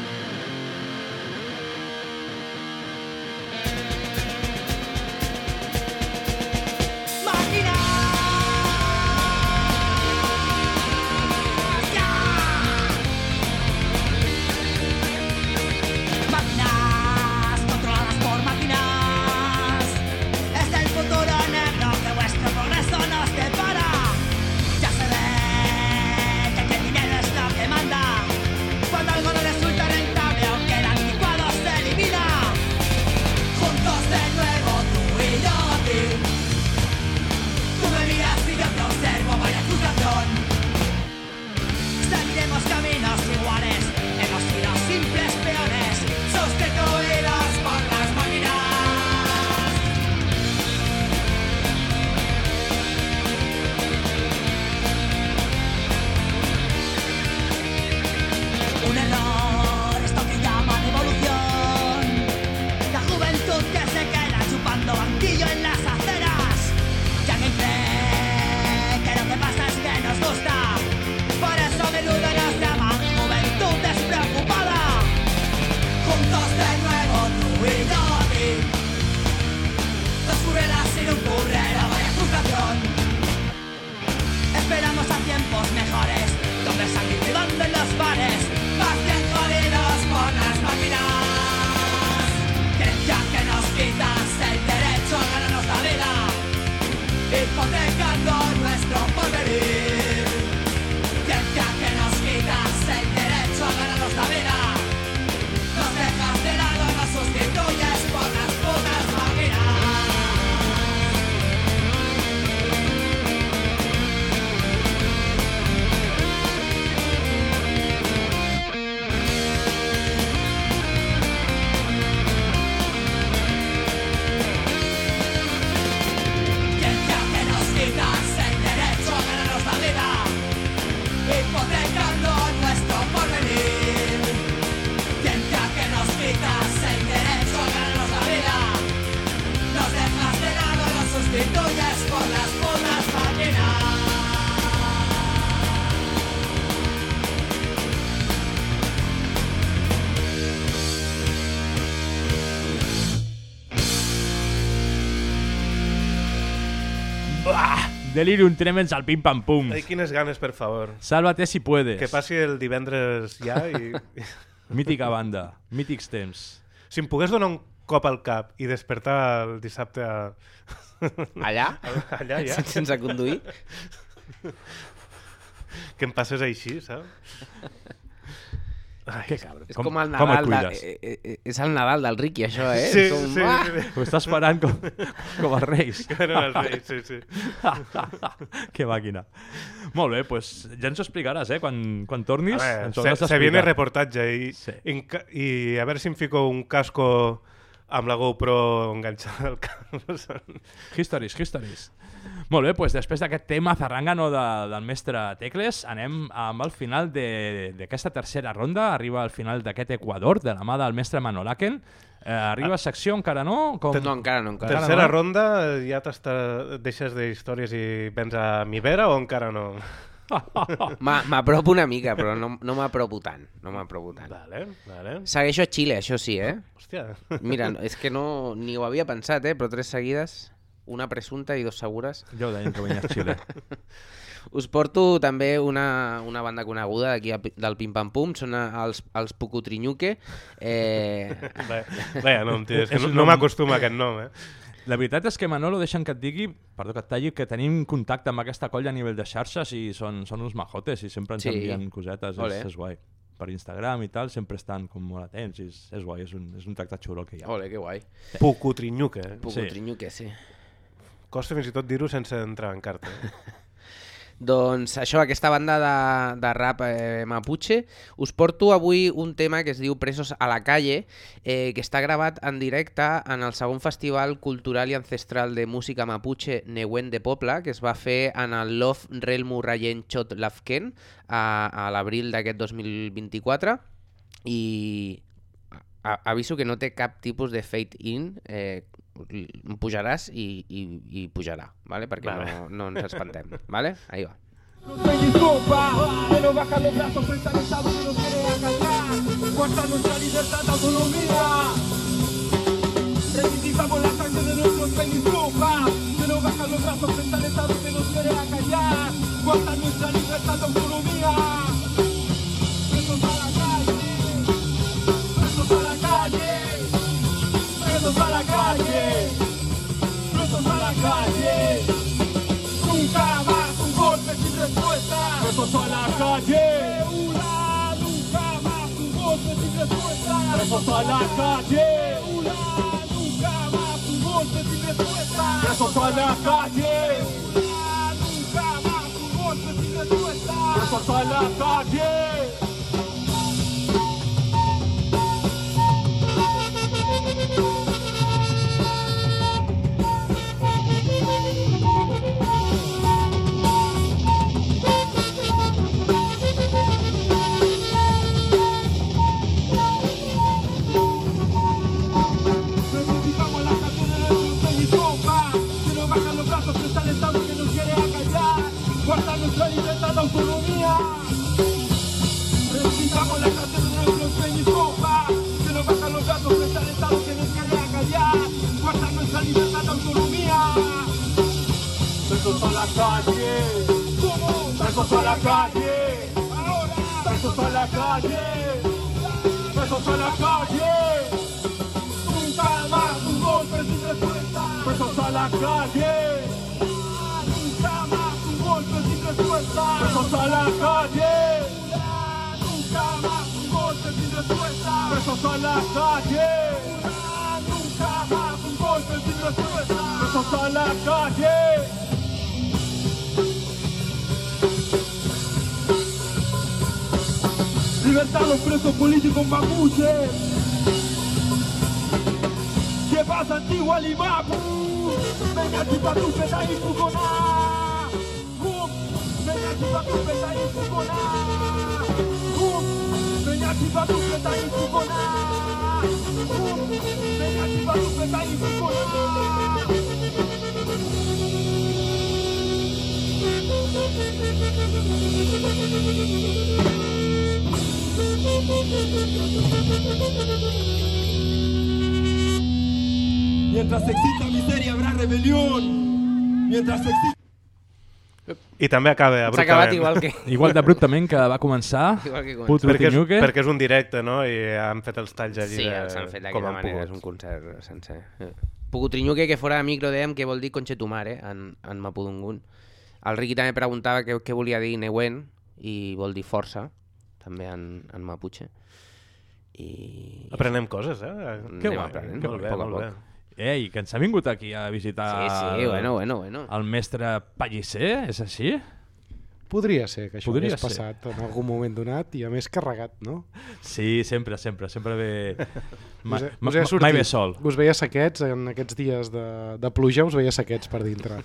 Delirium tremens al pim-pam-pum. Ai, quines ganes, per favor. Sálvate si puedes. Que passi el divendres ja i... *laughs* Mítica banda, mítics temps. Si em pogués donar un cop al cap i despertar el dissabte a... *laughs* Allà? *laughs* Allà, ja. Sense conduir? que em passés així, saps? Ai, que cabrón. És com, com el Nadal, de, eh, eh, és el Nadal del Ricky, això, eh? Sí, com, sí, "Ah!" sí. Ho està esperant com, com els reis. *laughs* Com els reis, sí, sí. *laughs* que màquina. Molt bé, pues ja ens ho explicaràs, eh? Quan, quan tornis, A ens ho se, se viene reportatge i, Sí. i, i a veure si em fico un casco amb la GoPro enganxada al cap. Histories, histories. Molt bé, doncs després d'aquest tema zarrangano de, del mestre Tecles, anem amb el final de- d'aquesta tercera ronda, arriba al final d'aquest Equador, de la mà del mestre Manolaken. Eh, arriba a secció, encara no? Com... No, encara no, encara Tercera no? ronda, ja deixes d'històries i vens a mi vera o encara no? *laughs* Ma- M'apropo una mica, però no, no m'apropo tant. No m'apropo tant. Vale, vale. Segueixo a Xile, això sí, eh? Hòstia. Mira, no- *laughs* és que no, ni ho havia pensat, eh? Però tres seguides, una presunta i dos segures. Ja ho deien que venia a Xile. *laughs* Us porto també una, una banda coneguda d'aquí del Pim Pam Pum, són els, els Pucutriñuque. Eh... Vaja, no, em tires, que És no, no m'acostuma a aquest nom, eh? La veritat és que, Manolo, deixa'm que et digui, perdó que et talli, que tenim contacte amb aquesta colla a nivell de xarxes i són, són uns majotes i sempre ens Sí. envien cosetes, és, és guai. Per Instagram i tal, sempre estan com molt atents i és, és guai, és un, és un tracte xulo que hi ha. Ole, que guai. Pucutriñuque, eh? Pucutriñuque, sí. Costa fins i tot dir-ho sense entrar en carta. *laughs* Doncs això, aquesta banda de, de rap eh, Mapuche, us porto avui un tema que es diu Presos a la calle, eh, que està gravat en directe en el segon festival cultural i ancestral de música Mapuche Neuen de Poble, que es va fer en el Love Relmu Rayen Chot Lafken a, a l'abril d'aquest 2024 i aviso que no té cap tipus de fade in, eh, pujaràs i, i, i pujarà, ¿vale? perquè Vale. no, no ens espantem. *laughs* ¿vale? Ahí va. Soy disculpa, que no bajan los brazos frente al Estado que nos quiere acallar. Cuesta nuestra libertad de autonomía. Reivindicamos la sangre de nuestros peniscopas, que no bajan los brazos frente al Estado que nos quiere acallar. Cuesta nuestra libertad de autonomía. Calle. Nunca más un golpe sin respuesta. Presos a la calle. Ula, nunca más un golpe sin respuesta. Presos a la calle. Ula, nunca más un golpe sin respuesta. Presos a la calle. Ula, nunca más un golpe sin respuesta. Presos a la calle. Calle. Nunca más un golpe sin respuesta. Presos a la calle. Nunca más un golpe sin respuesta. Presos a la calle. Nunca más un golpe sin respuesta. Presos a la calle. Libertad a los presos políticos mapuches. ¿Qué pasa, antigua Limapu? Mega Diva Coupe tá aí pro Gonar Mega Diva Coupe tá aí pro Gonar Mega Diva Coupe tá aí pro Gonar Mega Diva Thank you. Mientras exista miseria habrá rebelión. Mientras exista I també acaba S'ha abruptament. acabat igual que... *laughs* Igual d'abruptament que va començar. Igual que comença. Puto perquè, és, perquè és un directe, no? I han fet els talls allí Sí, de, els han fet han manera, pogut. és un concert sencer. Eh. Pucutriñuque, que fora micro dèiem que vol dir conchetumare en, en Mapudungun. El Riqui també preguntava què, què volia dir Neuen i vol dir força, també en, en Mapuche. I... Aprenem coses, eh? Que guai, aprenent. que Molt bé, poc a molt poc. bé. Ei, que ens ha vingut aquí a visitar Sí, sí, bueno, bueno, bueno. el mestre Pellicer, és així? Podria ser que això Podria hagués ser. passat en algun moment donat i a més carregat, no? Sí, sempre, sempre, sempre ve... *laughs* Ma, Us he- ma, us he ma, sortit. mai ve sol. Us veia saquets, en aquests dies de, de pluja us veia saquets per dintre.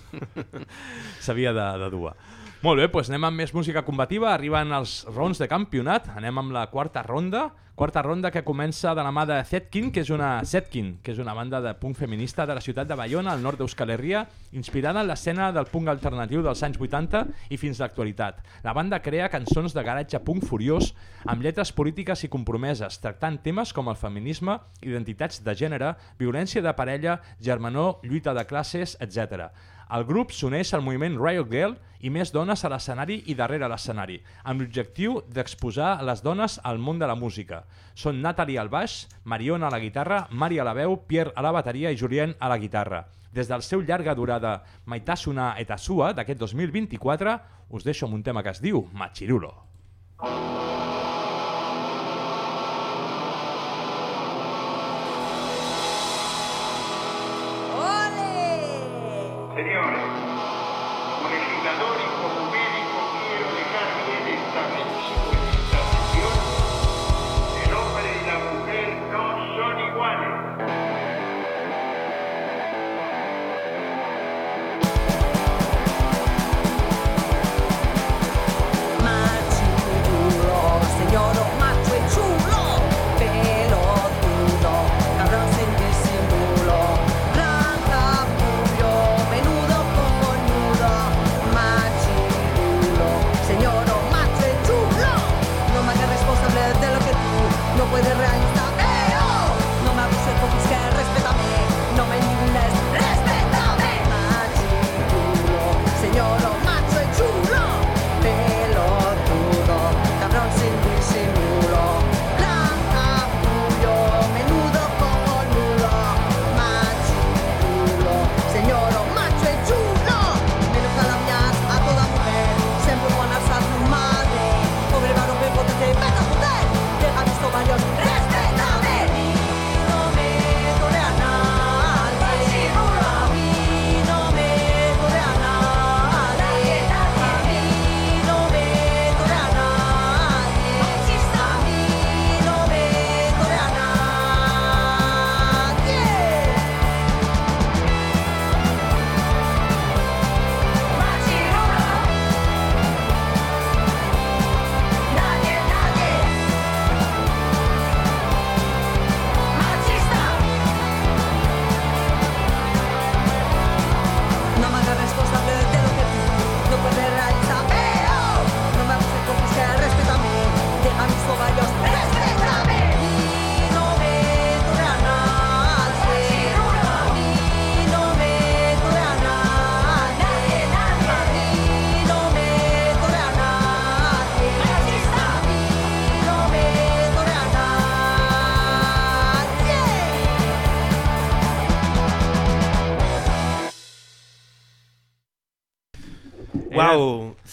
*laughs* S'havia de, de dur. Molt bé, doncs anem amb més música combativa. Arriben els rounds de campionat. Anem amb la quarta ronda. Quarta ronda que comença de la mà de Zetkin, que és una Zetkin, que és una banda de punk feminista de la ciutat de Bayona, al nord d'Euskal Herria, inspirada en l'escena del punk alternatiu dels anys 80 i fins a l'actualitat. La banda crea cançons de garatge punk furiós amb lletres polítiques i compromeses, tractant temes com el feminisme, identitats de gènere, violència de parella, germanor, lluita de classes, etc. El grup s'uneix al moviment Riot Girl i més dones a l'escenari i darrere l'escenari, amb l'objectiu d'exposar les dones al món de la música. Són Natalie al baix, Mariona a la guitarra, Mari a la veu, Pierre a la bateria i Julien a la guitarra. Des del seu llarga durada Maitasuna eta Sua d'aquest 2024, us deixo amb un tema que es diu Machirulo. Señores, como legislador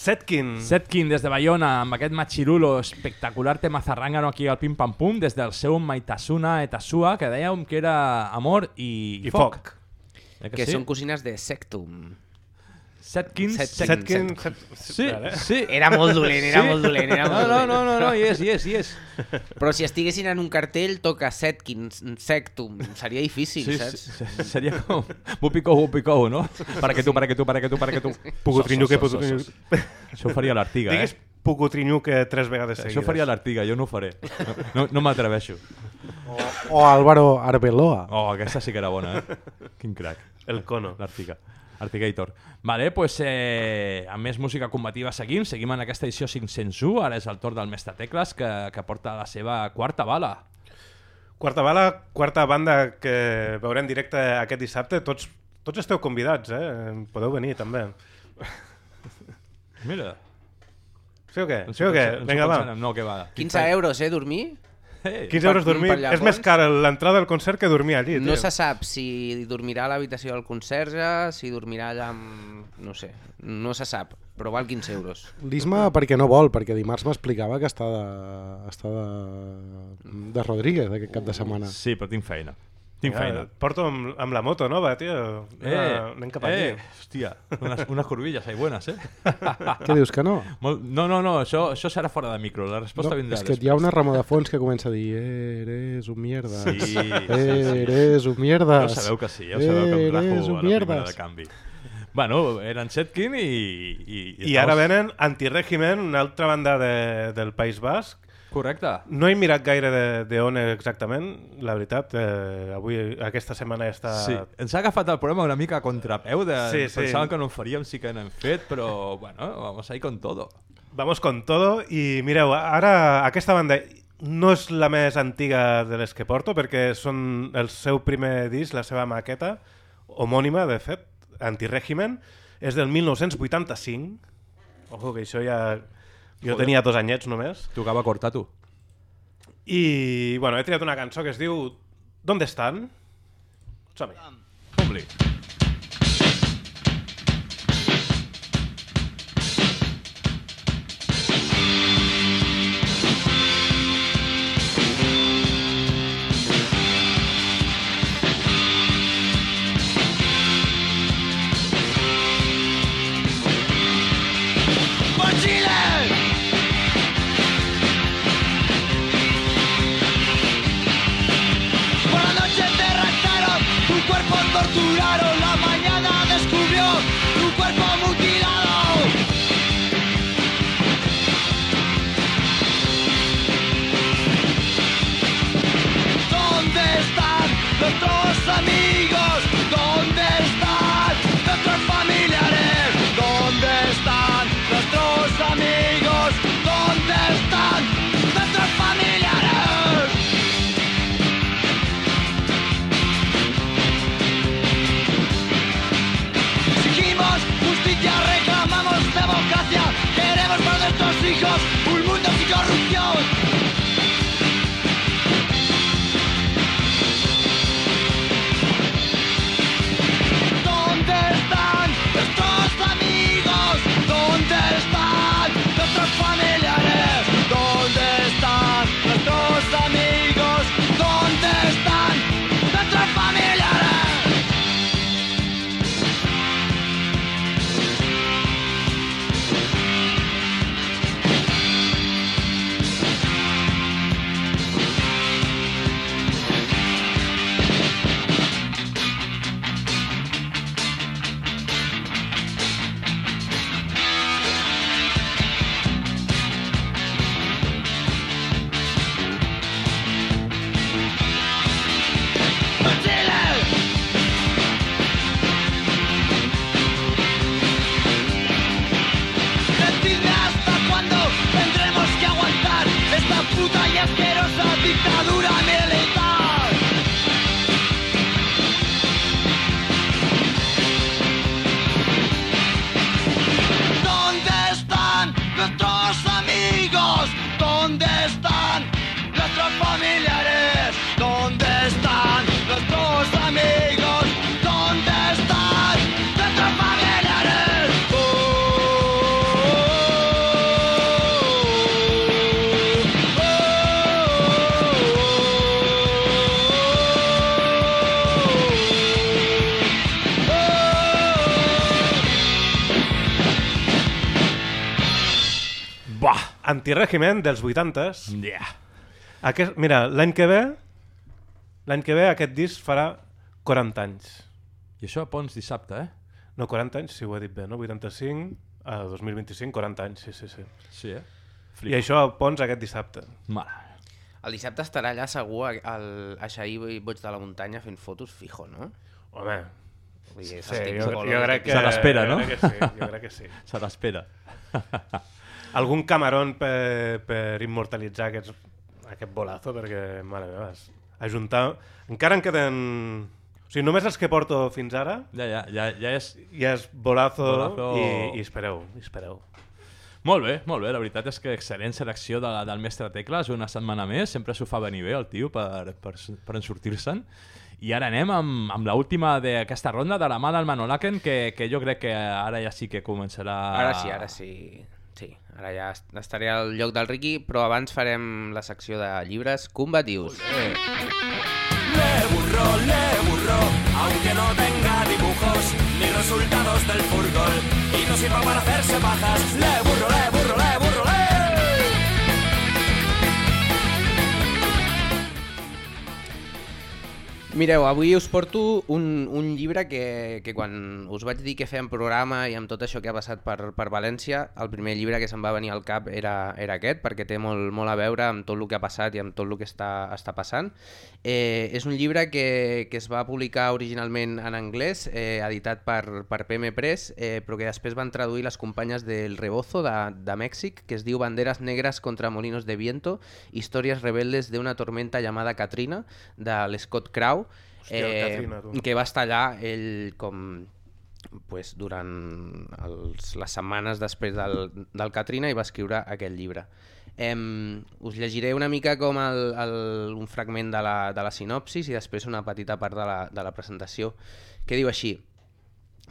Setkin. Setkin des de Bayona, amb aquest machirulo espectacular tema zarrangano aquí al Pim Pam Pum, des del seu Maitasuna Etasua, que dèiem que era amor i, I foc. foc. Eh Que sí? són cosines de Sectum. Setkins, Setkin, Setkin, Setkin. Sí, Vale. sí. Era molt dolent, era molt dolent, era molt no. No, no, no, no, hi és, hi és, hi és. Però si estiguessin en un cartell, toca Setkins, Sectum. Seria difícil, Sí, saps? sí, sí, seria com Bupicou, Bupicou, no? Para que tu, para que tu, para que tu, para que tu. Sos, sos. Això ho faria l'Artiga, eh? Digues Pucutrinюque tres vegades seguides. Això faria l'Artiga, jo no ho faré. No, no, no m'atreveixo. O Álvaro Arbeloa. Oh, aquesta sí que era bona, eh? Quin crac. El cono. L'Artiga. Artigator. Vale, pues, eh, amb més música combativa seguim. Seguim en aquesta edició 501. Ara és el torn del Mestre Tecles, que, que porta la seva quarta bala. Quarta bala, quarta banda que veurem en directe aquest dissabte. Tots, tots esteu convidats, eh? Podeu venir, també. Mira. Sí o què? Sí o què? Vinga, va. No, que va. 15 euros, eh, dormir? Hey. 15 euros dormir. per És més llavors- cara l'entrada al concert que dormir allí. No tio. se sap si dormirà a l'habitació del conserge, si dormirà allà amb... No sé, no se sap, però val 15 euros. L'Isma perquè no vol, perquè dimarts m'explicava que està de, està de, de Rodríguez aquest cap de setmana. Sí, però tinc feina. Tinc Vinga, feina. et Porto amb, amb la moto nova, tio. Eh, Anem cap eh, allí. hòstia, unes, unes curvilles ahí buenas, eh? *laughs* Què dius, que no? Molt, no, no, no, això, això serà fora de micro, la resposta No, vindrà és que hi ha una rama de fons que comença a dir eres un mierda. Sí, sí, sí. Eres un mierda. Ja ho sabeu que sí, ja ho sabeu que em rajo a la primera de canvi. Bueno, eren Setkin i... I, I ara venen Antiregimen, una altra banda de, del País Basc. Correcte. No he mirat gaire de, de on exactament, la veritat. Eh, avui, aquesta setmana està... Sí, ens ha agafat el programa una mica a contrapeu, de, Sí, sí. pensàvem que no en faríem, sí que n'hem fet, però bueno, vamos ahí con todo. Vamos con todo i mireu, ara aquesta banda no és la més antiga de les que porto perquè són el seu primer disc, la seva maqueta, homònima, de fet, Antiregimen, és del 1985. Ojo, que això ja... Jo Joder. tenia dos anyets només. Tocava cortar tu. I, bueno, he triat una cançó que es diu ¿Dónde están? Som-hi. Som-li. Buah! Antirègimen dels 80s. Yeah. Aquest, mira, l'any que ve, l'any que ve aquest disc farà 40 anys. I això Pons dissabte, eh? No, 40 anys, si ho he dit bé, no? 85 a 2025, 40 anys, sí, sí, sí. Sí, eh? I això a Pons aquest dissabte. Mare. El dissabte estarà allà segur al, a Xaí i Boig de la Muntanya fent fotos fijo, no? Home, Vull dir, és sí, típic jo, jo que crec que... Se l'espera, no? Jo crec que sí, jo crec que sí. *laughs* Se l'espera. Algun camarón per, per immortalitzar aquests, aquest bolazo, perquè, mare meva, es- ajuntar... Encara en queden... O sigui, només els que porto fins ara... Ja, ja, ja, ja és... Ja és bolazo, Bolazo. I, i espereu, i espereu. Molt bé, molt bé. La veritat és que excel·lent selecció de, del mestre Tecles, una setmana més. Sempre s'ho fa venir bé, el tio, per, per, per en sortir-se'n. I ara anem amb, amb l'última d'aquesta ronda, de la mà del Manolaken, que, que jo crec que ara ja sí que començarà... Ara sí, ara sí. Sí, ara ja est- estaré al lloc del Ricky, però abans farem la secció de llibres. Combatius. Le burro, le burro, aunque no tenga dibujos ni resultados del fútbol y no sirva para hacerse burro, le burro, le burro, Mireu, avui us porto un, un llibre que, que quan us vaig dir que fèiem programa i amb tot això que ha passat per, per València, el primer llibre que se'm va venir al cap era, era aquest, perquè té molt, molt a veure amb tot el que ha passat i amb tot el que està, està passant. Eh, és un llibre que, que es va publicar originalment en anglès, eh, editat per, per PM Press, eh, però que després van traduir les companyes del Rebozo de, de Mèxic, que es diu Banderas negras contra molinos de viento, històries rebeldes de una tormenta llamada Katrina, de l'Scott Crow, Hòstia, el Katrina, tu. que va estar allà ell com pues, durant els, les setmanes després del, del Katrina i va escriure aquest llibre. Em, us llegiré una mica com el, el, un fragment de la, de la sinopsis i després una petita part de la, de la presentació que diu així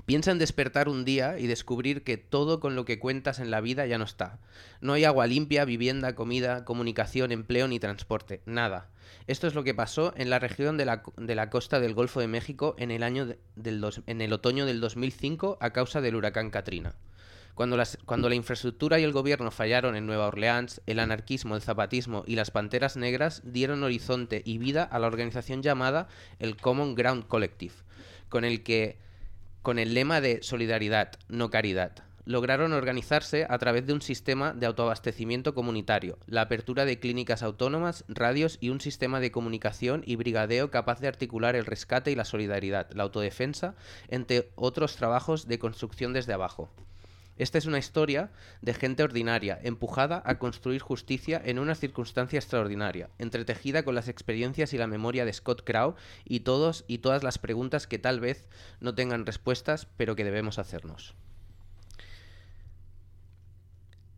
Piensa en despertar un día y descubrir que todo con lo que cuentas en la vida ya no está. No hay agua limpia, vivienda, comida, comunicación, empleo ni transporte. Nada. Esto es lo que pasó en la región de la, de la costa del Golfo de México en el, año de- del dos- en el otoño del 2005 a causa del huracán Katrina. Cuando, las- cuando la infraestructura y el gobierno fallaron en Nueva Orleans, el anarquismo, el zapatismo y las panteras negras dieron horizonte y vida a la organización llamada el Common Ground Collective, con el que con el lema de solidaridad, no caridad. Lograron organizarse a través de un sistema de autoabastecimiento comunitario, la apertura de clínicas autónomas, radios y un sistema de comunicación y brigadeo capaz de articular el rescate y la solidaridad, la autodefensa, entre otros trabajos de construcción desde abajo. Esta es una historia de gente ordinaria, empujada a construir justicia en una circunstancia extraordinaria, entretejida con las experiencias y la memoria de Scott Crow y todos y todas las preguntas que tal vez no tengan respuestas, pero que debemos hacernos.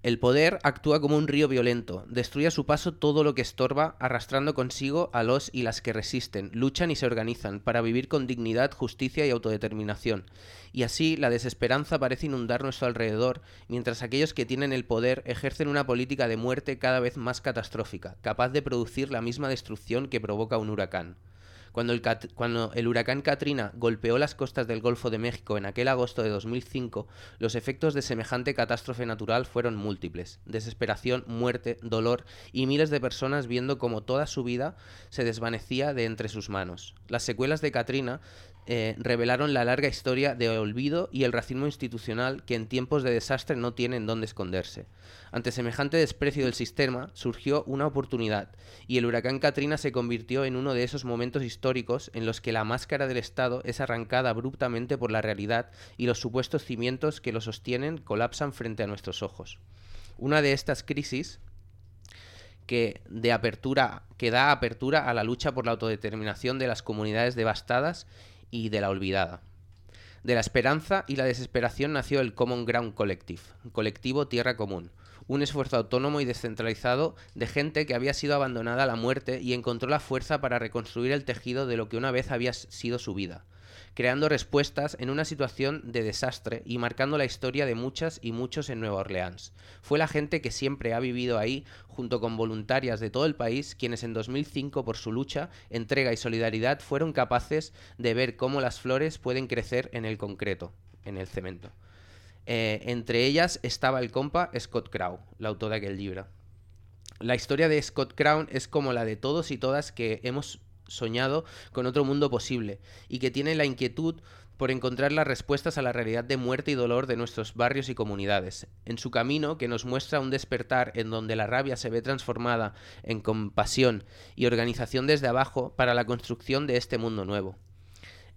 El poder actúa como un río violento, destruye a su paso todo lo que estorba, arrastrando consigo a los y las que resisten, luchan y se organizan para vivir con dignidad, justicia y autodeterminación. Y así la desesperanza parece inundar nuestro alrededor, mientras aquellos que tienen el poder ejercen una política de muerte cada vez más catastrófica, capaz de producir la misma destrucción que provoca un huracán. Cuando el, huracán Katrina golpeó las costas del Golfo de México en aquel agosto de 2005, los efectos de semejante catástrofe natural fueron múltiples. Desesperación, muerte, dolor y miles de personas viendo como toda su vida se desvanecía de entre sus manos. Las secuelas de Katrina eh, revelaron la larga historia de olvido y el racismo institucional que en tiempos de desastre no tienen dónde esconderse. Ante semejante desprecio del sistema, surgió una oportunidad, y el huracán Katrina se convirtió en uno de esos momentos históricos en los que la máscara del Estado es arrancada abruptamente por la realidad y los supuestos cimientos que lo sostienen colapsan frente a nuestros ojos. Una de estas crisis que, de apertura, que da apertura a la lucha por la autodeterminación de las comunidades devastadas y de la olvidada. De la esperanza y la desesperación nació el Common Ground Collective, colectivo Tierra Común, un esfuerzo autónomo y descentralizado de gente que había sido abandonada a la muerte y encontró la fuerza para reconstruir el tejido de lo que una vez había sido su vida, creando respuestas en una situación de desastre y marcando la historia de muchas y muchos en Nueva Orleans. Fue la gente que siempre ha vivido ahí, junto con voluntarias de todo el país, quienes en 2005, por su lucha, entrega y solidaridad, fueron capaces de ver cómo las flores pueden crecer en el concreto, en el cemento. Eh, entre ellas estaba el compa Scott Crow, el autor de aquel libro. La historia de Scott Crown es como la de todos y todas que hemos soñado con otro mundo posible y que tienen la inquietud por encontrar las respuestas a la realidad de muerte y dolor de nuestros barrios y comunidades. En su camino, que nos muestra un despertar en donde la rabia se ve transformada en compasión y organización desde abajo para la construcción de este mundo nuevo.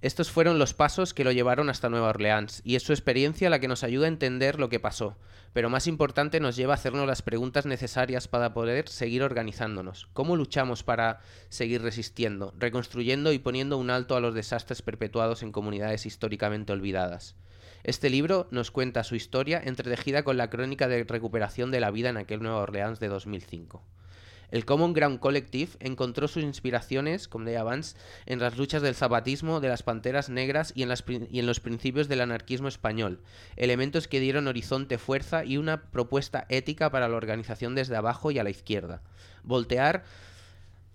Estos fueron los pasos que lo llevaron hasta Nueva Orleans, y es su experiencia la que nos ayuda a entender lo que pasó, pero más importante nos lleva a hacernos las preguntas necesarias para poder seguir organizándonos. ¿Cómo luchamos para seguir resistiendo, reconstruyendo y poniendo un alto a los desastres perpetuados en comunidades históricamente olvidadas? Este libro nos cuenta su historia entretejida con la crónica de recuperación de la vida en aquel Nueva Orleans de 2005. El Common Ground Collective encontró sus inspiraciones, como deia abans, en las luchas del zapatismo, de las panteras negras y en, y en los principios del anarquismo español, elementos que dieron horizonte, fuerza y una propuesta ética para la organización desde abajo y a la izquierda. Voltear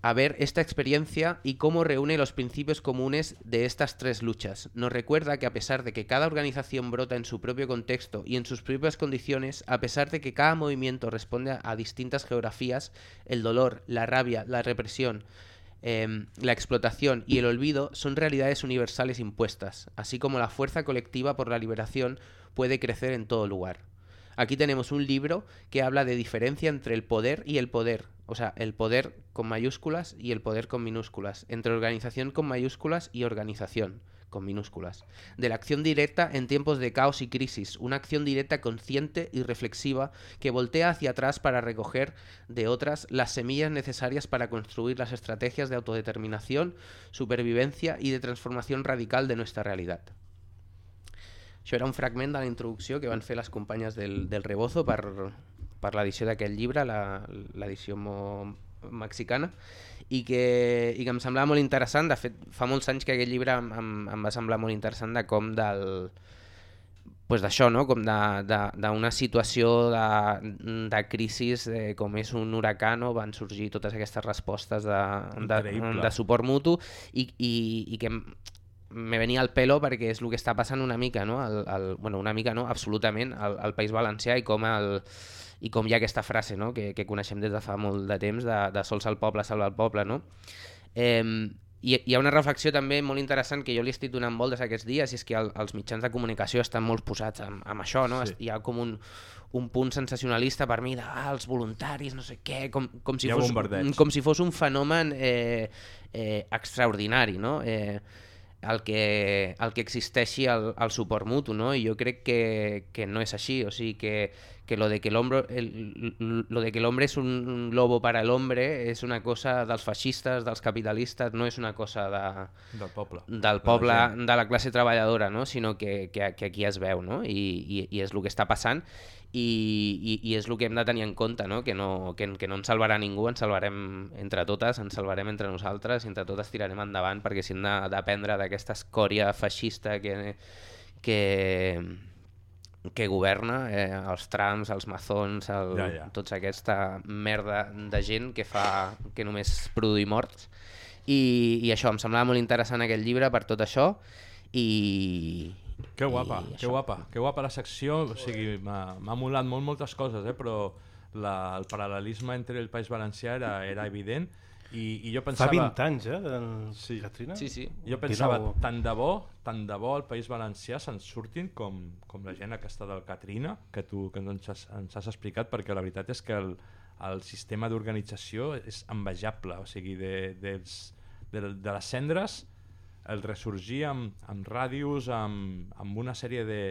a ver esta experiencia y cómo reúne los principios comunes de estas tres luchas. Nos recuerda que a pesar de que cada organización brota en su propio contexto y en sus propias condiciones, a pesar de que cada movimiento responde a, distintas geografías, el dolor, la rabia, la represión, em, la explotación y el olvido son realidades universales impuestas, así como la fuerza colectiva por la liberación puede crecer en todo lugar. Aquí tenemos un libro que habla de diferencia entre el poder y el poder, o sea, el poder con mayúsculas y el poder con minúsculas, entre organización con mayúsculas y organización con minúsculas, de la acción directa en tiempos de caos y crisis, una acción directa consciente y reflexiva que voltea hacia atrás para recoger de otras las semillas necesarias para construir las estrategias de autodeterminación, supervivencia y de transformación radical de nuestra realidad. Això era un fragment de la introducció que van fer les companyes del, del Rebozo per, per l'edició d'aquest llibre, la- l'edició mexicana, i que, i que em semblava molt interessant. De fet, fa molts anys que aquest llibre em, em, em va semblar molt interessant de com del pues d'això, no? com d'una situació de, de crisi, eh, com és un huracà, no? van sorgir totes aquestes respostes de, de, Increïble. de suport mutu i, i, i que me venia al pelo perquè és el que està passant una mica, no? El, el, bueno, una mica no, absolutament, al, al País Valencià i com, el, i com hi ha aquesta frase no? que, que coneixem des de fa molt de temps de, de sols el poble salva el poble, no? Eh, I hi ha una reflexió també molt interessant que jo li estic donant voltes aquests dies, i és que el, els mitjans de comunicació estan molt posats amb, amb això, no? Sí. Hi ha com un, un punt sensacionalista per mi de ah, els voluntaris, no sé què, com, com, si, fos, bombardeig. com si fos un fenomen eh, eh, extraordinari, no? Eh, el que, el que existeixi el, el suport mutu, no? I jo crec que, que no és així, o sigui que, que lo de que l'hombre el, lo de que l'hombre és un lobo para el hombre és una cosa dels feixistes, dels capitalistes, no és una cosa de, Del poble. del De la poble, gent. de la classe treballadora, no? sinó que, que, que aquí es veu, no? I, i, i és el que està passant i, i, i és el que hem de tenir en compte, no? Que, no, que, que no ens salvarà ningú, ens salvarem entre totes, ens salvarem entre nosaltres, i entre totes tirarem endavant, perquè si hem de- d'aprendre d'aquesta escòria feixista que, que, que governa, eh, els trams, els mazons, el, Ja, ja. tots aquesta merda de gent que fa que només produir morts. I, I això, em semblava molt interessant aquest llibre per tot això i... Que guapa, i que això. guapa, que guapa la secció, o sigui, m'ha m'ha molat molt moltes coses, eh? però la, el paral·lelisme entre el País Valencià era, era evident i, i jo pensava... Fa 20 anys, eh, del sí. Katrina? Sí, sí. Jo pensava, 19. tant de bo, tant de bo al País Valencià se'n surtin com, com la gent aquesta del Katrina, que tu que ens has, ens has explicat, perquè la veritat és que el, el sistema d'organització és envejable, o sigui, de, dels, de, de les cendres el ressorgir amb, amb ràdios, amb, amb una sèrie de,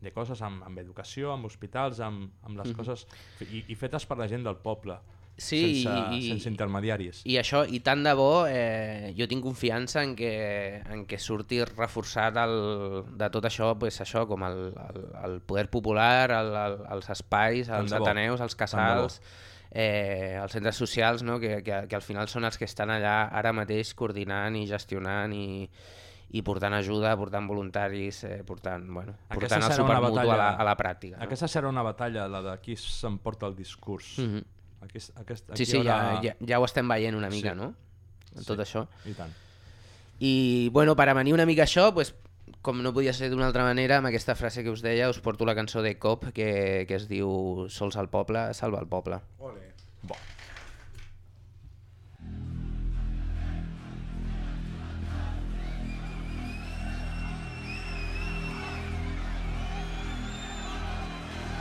de coses, amb, amb educació, amb hospitals, amb, amb les Mhm. coses, i, i fetes per la gent del poble, Sí, sense, i, sense intermediaris. I això, i tant de bo, eh, jo tinc confiança en que, en que surti reforçat el, de tot això, pues això com el, el, el poder popular, el, el, els espais, Tant els ateneus, els Tant de casals, eh, els centres socials, no? que, que, que al final són els que estan allà ara mateix coordinant i gestionant i, i portant ajuda, portant voluntaris, eh, portant, bueno, portant el una supermutu a, la, a la pràctica. No? Aquesta serà una batalla, la de qui s'emporta el discurs. Mhm. Aquest, aquest, Sí, aquí sí, ja, haurà- ja, ja ho estem veient una mica, Sí. no? En tot Sí, això. I tant. I, bueno, per amanir una mica això, pues, com no podia ser d'una altra manera, amb aquesta frase que us deia, us porto la cançó de Cop, que, que es diu Sols al poble, salva el poble. Ole. Bo.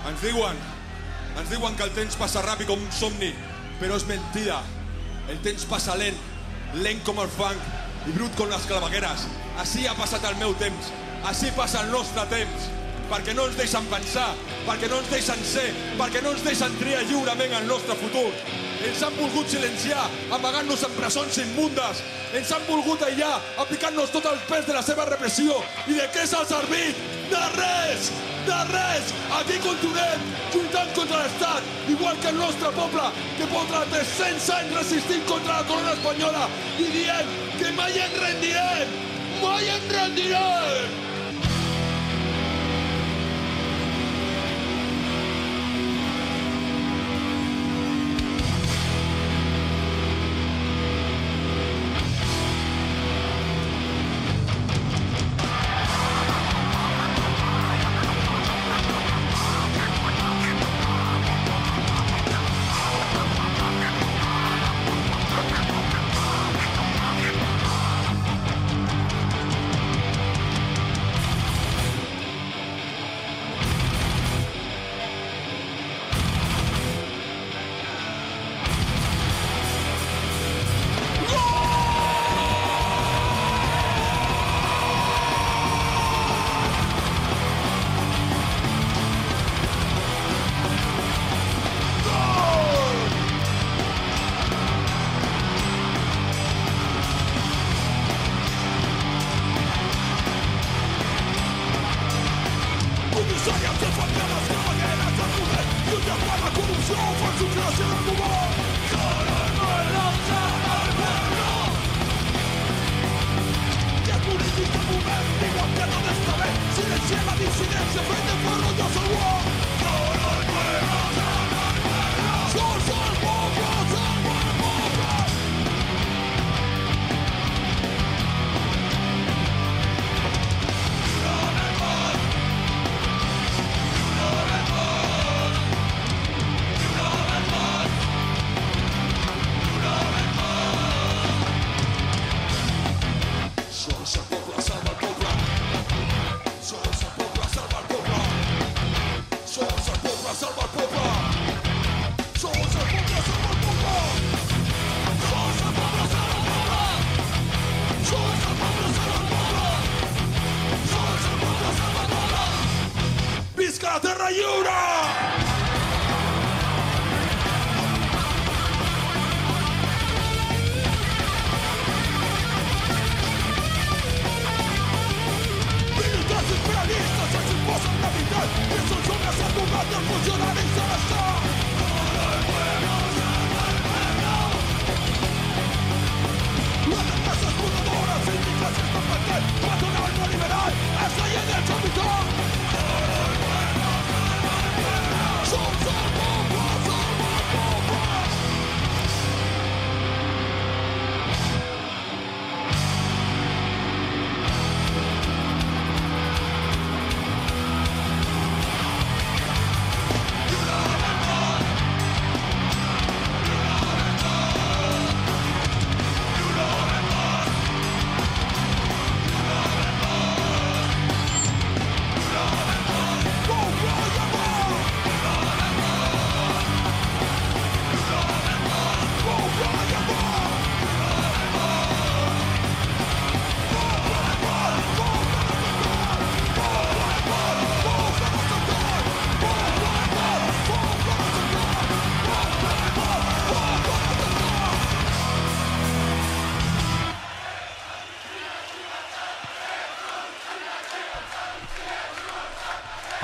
Ens diuen, ens diuen que el temps passa ràpid com un somni, però és mentida. El temps passa lent, lent com el fang i brut com les clavegueres. Així ha passat el meu temps, així passa el nostre temps, perquè no ens deixen pensar, perquè no ens deixen ser, perquè no ens deixen triar lliurement el nostre futur. Ens han volgut silenciar, amagant-nos en presons immundes. Ens han volgut aïllar, aplicant-nos tot el pes de la seva repressió. I de què s'ha servit? De res! De res! Aquí continuem, lluitant contra l'Estat, igual que el nostre poble, que porta 300 anys resistint contra la corona espanyola i diem que mai ens rendirem! Mai!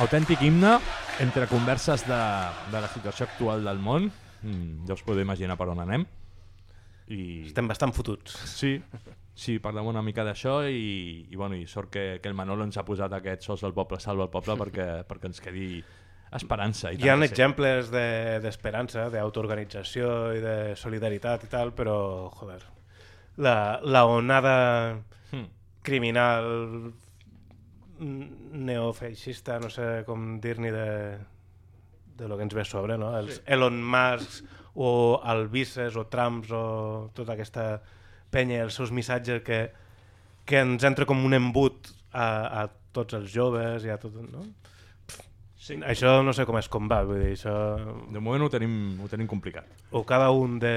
Autèntic himne entre converses de, de la situació actual del món. Mm, ja us podeu imaginar per on anem. I... Estem bastant fotuts. Sí, sí, parlem una mica d'això i, i, bueno, i sort que, que el Manolo ens ha posat aquest sos del poble, salva el poble perquè, *laughs* perquè ens quedi esperança. I Hi ha exemples de- d'esperança, de, d'autoorganització i de solidaritat i tal, però, joder, la, la onada Hmm. criminal neofeixista, no sé com dir-ni de, de lo que ens ve sobre, no? Els Elon Musk o Albices o Trumps o tota aquesta penya, els seus missatges que, que ens entra com un embut a, a tots els joves i a tot, no? Sí. Això no sé com es combat, vull dir, això... De moment ho tenim, ho tenim complicat. O cada un de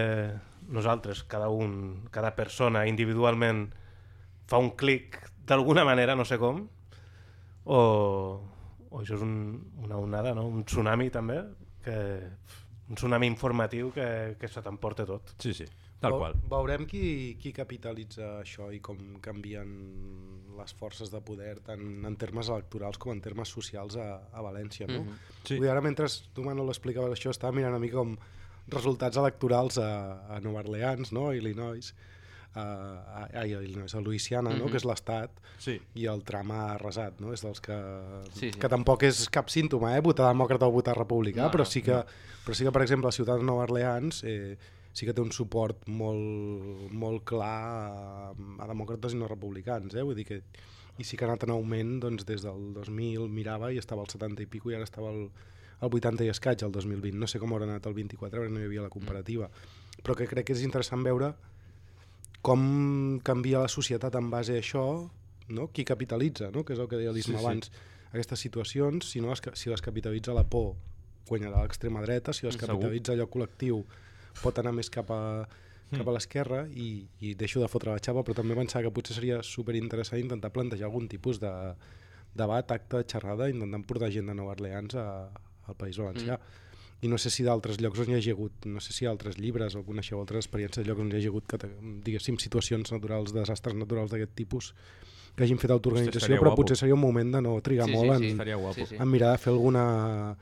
nosaltres, cada un, cada persona individualment fa un clic d'alguna manera, no sé com, o, o això és un, una onada, no? un tsunami també, que, un tsunami informatiu que, que se t'emporta tot. Sí, sí, tal qual. Veurem qui, qui capitalitza això i com canvien les forces de poder tant en termes electorals com en termes socials a, a València. No? Mhm. Sí. Vull dir, ara mentre tu Manolo explicaves això estava mirant una mica com resultats electorals a, a Nova Orleans, no? a Illinois, a, a, a, Illinois, a Louisiana, no? Mhm. que és l'estat, Sí. i el tram ha arrasat, no? és dels que, Sí, sí. que tampoc és cap símptoma, eh? votar demòcrata o votar republicà, No, però, no, sí que, no. però sí que, per exemple, la ciutat de Nova Orleans eh, sí que té un suport molt, molt clar a, a demòcrates i no republicans, eh? vull dir que i sí que ha anat en augment doncs, des del 2000 mirava i estava al 70 i pico i ara estava al, al 80 i escaig el 2020 no sé com haurà anat el 24 perquè no hi havia la comparativa però que crec que és interessant veure com canvia la societat en base a això no? qui capitalitza, no? que és el que deia l'Isma Sí, sí. abans aquestes situacions, si, no les, si les capitalitza la por guanyarà l'extrema dreta, si les Segur. capitalitza allò col·lectiu pot anar més cap a, cap a l'esquerra i, i deixo de fotre la xapa, però també pensava que potser seria superinteressant intentar plantejar algun tipus de debat, acte, xerrada, intentant portar gent de Nova Orleans a, al País Valencià. I no sé si d'altres llocs on hi hagi hagut, no sé si altres llibres o coneixeu altres experiències de llocs on hi hagi hagut, cata- diguéssim, situacions naturals, desastres naturals d'aquest tipus, que hagin fet autoorganització, però guapo. potser seria un moment de no trigar Sí, molt sí, sí, en, guapo. Sí, sí. en mirar de fer alguna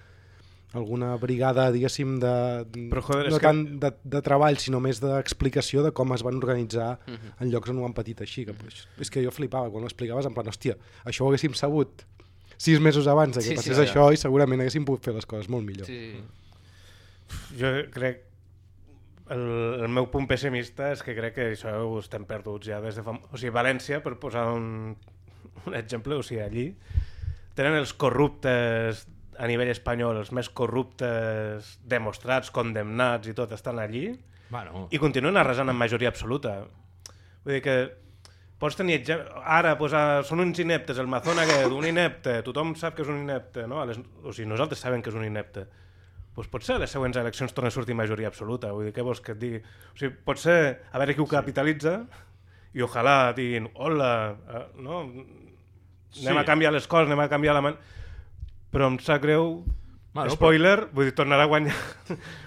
alguna brigada, diguéssim, de, Però, joder, no que- tant de, de treball, sinó més d'explicació de com es van organitzar Mhm. en llocs on ho han patit així. Que, pues, és que jo flipava quan ho explicaves, en plan, hòstia, això ho haguéssim sabut sis mesos abans de que Sí, sí, passés ja. això i segurament haguéssim pogut fer les coses molt millor. Sí, Jo crec el, el meu punt pessimista és que crec que això ho estem perduts ja des de fa... O sigui, València, per posar un, un exemple, o sigui, allí tenen els corruptes a nivell espanyol, els més corruptes demostrats, condemnats i tot, estan allí Bueno. i continuen arrasant amb majoria absoluta. Vull dir que pots tenir. Ara, pues, ah, són uns ineptes, el Mazón aquest, un inepte, tothom sap que és un inepte, no? Les... O sigui, nosaltres sabem que és un inepte. Pues potser a les següents eleccions torna a sortir majoria absoluta. Vull dir, què vols que et digui? O sigui, potser a veure qui ho capitalitza i ojalà diguin, hola, eh, no? Anem Sí. a canviar les coses, anem a canviar la man... però em sap greu... Bueno, Spoiler, vull dir, tornarà a guanyar...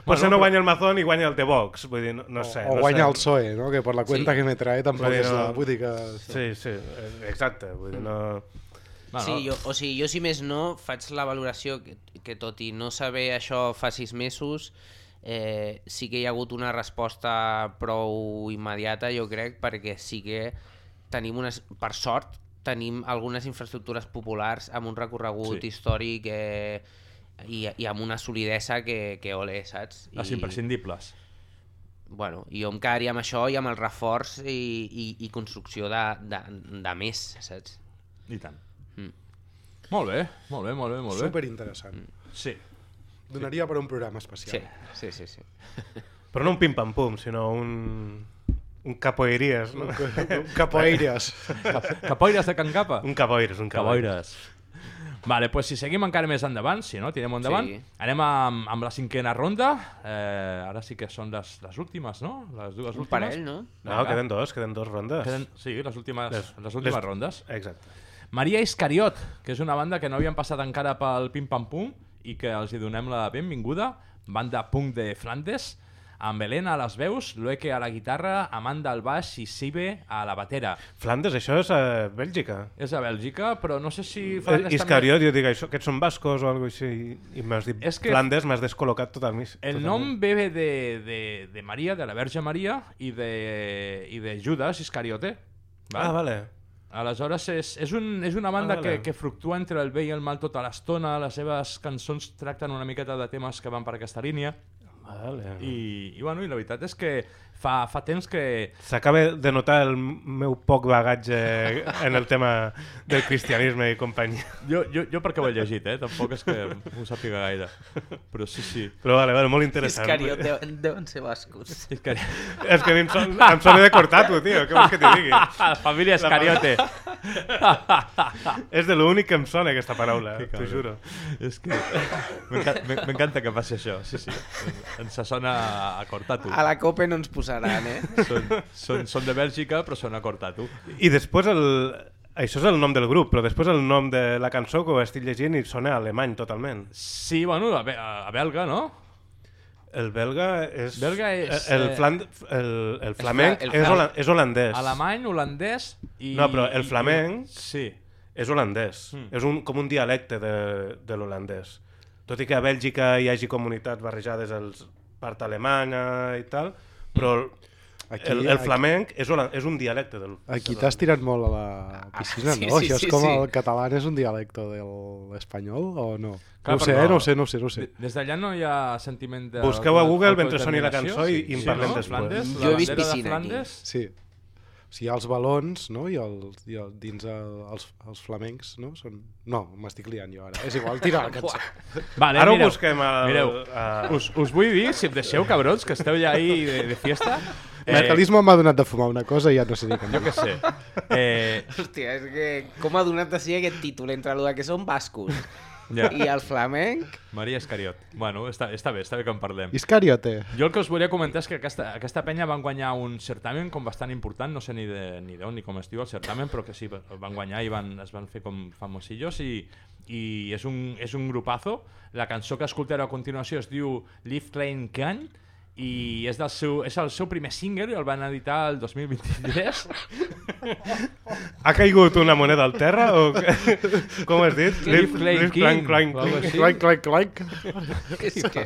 Potser però- no guanya el Mazón i guanya el The Vox, vull dir, no, no sé. o no guanya sé. el PSOE, no? que per la cuenta que me trae tampoc Vull dir, és la... no- Vull dir que... Sí, sí, eh, exacte, vull dir, no... Sí, jo, o sigui, jo si més no faig la valoració que, que tot i no saber això fa sis mesos eh, sí que hi ha hagut una resposta prou immediata jo crec perquè sí que tenim unes, per sort tenim algunes infraestructures populars amb un recorregut Sí. històric eh, i, i amb una solidesa que, que ole, saps? Les imprescindibles. Bueno, jo em quedaria amb això i amb el reforç i, i, i construcció de, de, de més, saps? I tant. Mm. Molt bé, molt bé, molt bé, molt bé. Superinteressant. Sí. Donaria per un programa especial. Sí, sí, sí. sí. *laughs* Però no un pim-pam-pum, sinó un... Un capoeirias, no? Un capoeires. *laughs* Capoeires de Can Capa? Un capoeires, un capoeires. Vale, pues si seguim encara més endavant, si no, tirem endavant, Sí. anem amb, amb la cinquena ronda. Eh, ara sí que són les, les últimes, no? Les dues Un últimes. parell, no? No, queden dos, queden dos rondes. Queden, sí, les últimes, les, Les- les últimes les- rondes. Exacte. Maria Iscariot, que és una banda que no havien passat encara pel Pim Pam Pum i que els hi donem la benvinguda. Banda punk de Flandes, amb Helena a les veus, Lueke a la guitarra, Amanda al baix i Sibe a la batera. Flandes, això és a Bèlgica. És a Bèlgica, però no sé si Eh, Flandes Iscariot, jo dic això, aquests són bascos o alguna cosa així, i m'has dit És que- Flandes, m'has descol·locat totalment. El nom ve de, de, de Maria, de la Verge Maria i de, i de Judas Iscariote. Ah, vale. Aleshores, és, és, un, és una banda Ah, que, vale. que fluctua entre el bé i el mal tota l'estona. Les seves cançons tracten una miqueta de temes que van per aquesta línia. Vale. I, i, bueno, i la veritat és que fa, fa temps que... S'acaba de notar el meu poc bagatge en el tema del cristianisme i companyia. Jo, jo, jo perquè ho he llegit, eh? Tampoc és que ho sàpiga gaire. Però sí, sí. Però vale, vale, molt interessant. Iscariot deuen, deuen ser bascos. Iscariot. És que a mi em, son, em sona de cortar-ho, tio. Què vols que t'hi digui? La família Iscariote. és de l'únic que em sona aquesta paraula, t'ho juro. És que m'enca- m'encanta que passi això, sí, sí. Ens sona a cortar-ho. A la COPE no ens posaran, eh? *laughs* Són, són, són de Bèlgica, però són a cortar-ho. I després el... Això és el nom del grup, però després el nom de la cançó que ho estic llegint i sona alemany totalment. Sí, bueno, a, be- a belga, no? El belga és... Belga és, El, eh, flan... el, el flamenc el és, fla- hola... és holandès. Alemany, holandès i... No, però el i- flamenc Sí. és holandès. Mm. És un, com un dialecte de, de l'holandès. Tot i que a Bèlgica hi hagi comunitats barrejades els part alemanya i tal, però el, Aquí- el, el aquí- flamenc és, hola- és un dialecte del... Aquí t'has tirat molt a la piscina, sí, no? sí, Això sí, és com sí. el català és un dialecte de l'espanyol o no? Clar, no ho sé, eh? no ho sé, no ho sé, no ho sé. Des d'allà no hi ha sentiment de... Busqueu a Google mentre soni la cançó i- i en sí, parlem no? després. Flandes, Jo he vist piscina aquí. Sí. O sigui, els balons, no? I, els, i el, dins el, els, els flamencs, no? Són... No, m'estic liant jo ara. És igual, tira la *laughs* cançó. Vale, Ara ho mireu, busquem al- Mireu, a- us, us vull dir, si em deixeu, cabrons, que esteu ja ahí de, de fiesta... *laughs* Eh... Mercalisme m'ha donat de fumar una cosa i ja no sé ni què. Jo què sé. Eh, Hòstia, és que com ha donat de si aquest títol entre el que són bascos Ja. i el flamenc... Maria Escariot. Bueno, està, està bé, està bé que en parlem. Iscariote. Jo el que us volia comentar és que aquesta, aquesta penya van guanyar un certamen com bastant important, no sé ni de ni d'on ni com es diu el certamen, però que sí, van guanyar i van, es van fer com famosillos i, i és, un, és un grupazo. La cançó que escoltareu a continuació es diu Live Train Can i és, del seu, és el seu primer single i el van editar el 2023. Ha caigut una moneda al terra o què? com has dit? Clank, o algo així. Clank, clank, clank. És que...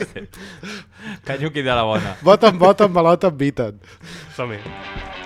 Canyuqui de la bona. Bottom, bottom, bottom, beaten. Som-hi.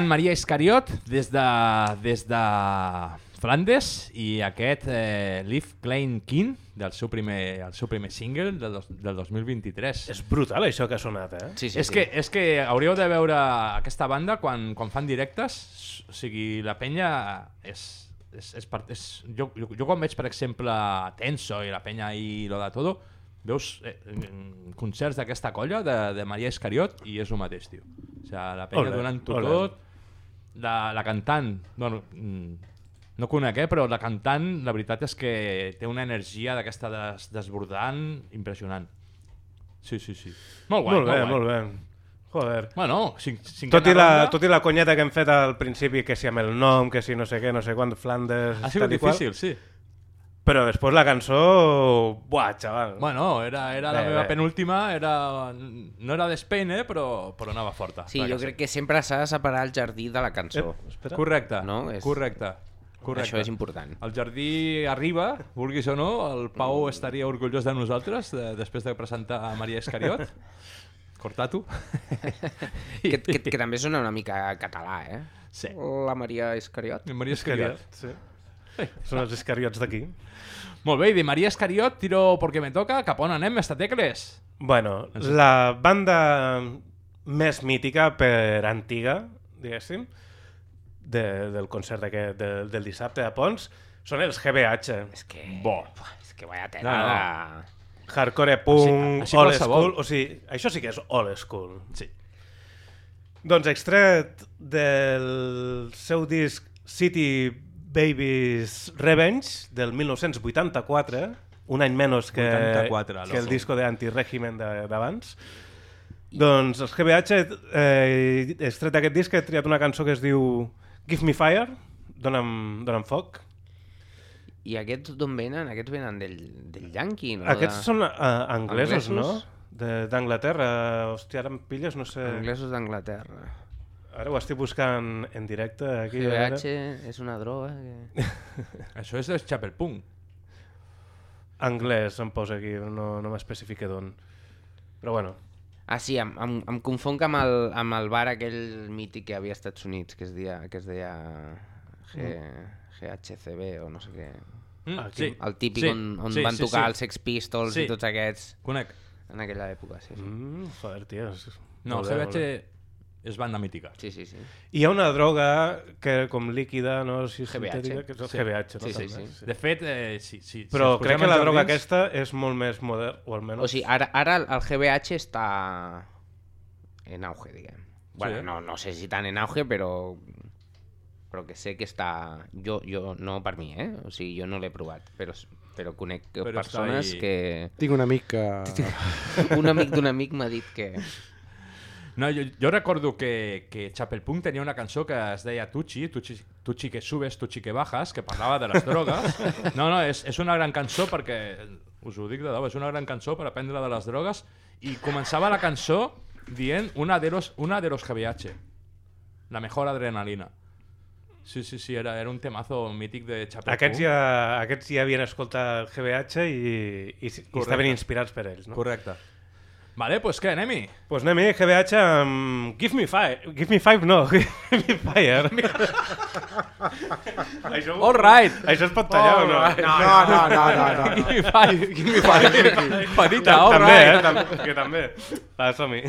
Eren Maria Iscariot des de, des de Flandes i aquest eh, Leaf Klein King del seu primer, el seu primer single del, dos, del 2023. És brutal això que ha sonat, eh? Sí, és, Que, és que hauríeu de veure aquesta banda quan, quan fan directes, o sigui, la penya és... és, és, part, és jo, jo, jo quan veig, per exemple, Tenso i la penya i lo de todo, veus eh, concerts d'aquesta colla de, de Maria Iscariot i és el mateix, tio. O sigui, la penya donant-ho tot, la, la cantant, bueno, mm, no conec, eh, però la cantant, la veritat és que té una energia d'aquesta des, desbordant impressionant. Sí, sí, sí. Molt guai, molt bé, guai. molt bé. Joder. Bueno, cinc, cinquena tot i, la, ronda. tot i la conyeta que hem fet al principi, que si amb el nom, que si no sé què, no sé quant, Flandes... Ha sigut i qual. difícil, sí. Però després la cançó... Buah, xaval. Bueno, era, era la Bé, meva bé. penúltima, era, no era d'Espain, eh, però, però anava forta. Sí, jo sí. crec que sempre s'ha de separar el jardí de la cançó. Eh, Correcte, No? És... correcte. Correcte. Això és important. El jardí arriba, vulguis o no, el Pau estaria orgullós de nosaltres de, després de presentar a Maria Escariot. *laughs* Cortatu. *laughs* que, que, que també sona una mica català, eh? Sí. La Maria Iscariot. Maria Escariot. Sí. Són els iscariots d'aquí. Molt bé, i de Maria Escariot, tiro porque me toca, cap on anem, Estatecles? Bueno, la banda més mítica per antiga, diguéssim, de, del concert de, del dissabte a Pons, són els GBH. És que... Bo. És que vaya No, tela. no. Hardcore punk, Així- així old qualsevol. school, o sigui, això sí que és old school. Sí. Doncs extret del seu disc City Babies Revenge del 1984, un any menys que, 84, que el disco d'antiregimen de- d'abans. Doncs els GBH, eh, extret d'aquest disc, he triat una cançó que es diu Give Me Fire, dona'm, dona'm foc. I aquests d'on venen? Aquests venen del, del Yankee, no? Aquests de... són uh, anglesos, Anglesos? no? De- D'Anglaterra. Hòstia, ara em pilles, no sé... Anglesos d'Anglaterra. Ara ho estic buscant en directe. Aquí. GBH és una droga que... *laughs* Això és de Chapel Punk. Anglès em posa aquí, no, no m'especifica d'on. Però bueno, Ah, sí, em, em, em confonc amb el, amb el bar aquell mític que havia als Estats Units, que es deia, que es deia G, GHCB o no sé què. Mm, Aquí. sí. El típic Sí, on, on sí, van sí, tocar sí. els Sex Pistols Sí. i tots aquests. Conec. En aquella època, sí. sí. mm, joder, tio. No, molt bé, GBH és banda mítica. Sí, sí, sí. Hi ha una droga que com líquida, no? Si és GBH. sintètica, que és el Sí. GBH, no? Sí, sí, També, sí. De fet, eh, si, si, Però si crec que la droga jardins- aquesta és molt més modern, o almenys... O sigui, ara, ara el GBH està en auge, diguem. Bueno, Sí. no, no sé si tan en auge, però però que sé que està... Jo, jo no per mi, eh? O sigui, jo no l'he provat, però, però conec Però persones ahí. que... Tinc un amic que... Un amic d'un amic m'ha dit que... No, jo, jo recordo que, que Chapel Punk tenia una cançó que es deia Tucci, Tucci, Tucci que subes, Tucci que bajas, que parlava de les drogues. *laughs* No, no, és, és una gran cançó perquè, us ho dic de debò, és una gran cançó per aprendre de les drogues i començava la cançó dient una de los, una de los GBH, la mejor adrenalina. Sí, sí, sí, era, era un temazo mític de Chapel Aquests Punk. ja, aquests ja havien escoltat el GBH i, i, i Correcte. estaven inspirats per ells, no? Correcte. Vale, pues què, anem-hi? Pues anem-hi, GBH amb... Give me five. Give me five, no. *laughs* Give me fire. *laughs* això, All right. Això es pot tallar oh, o no? No, no, no, no, no. *laughs* Give me five. Give me five. Petita, all també, right. També, eh? Que també. Va, som-hi.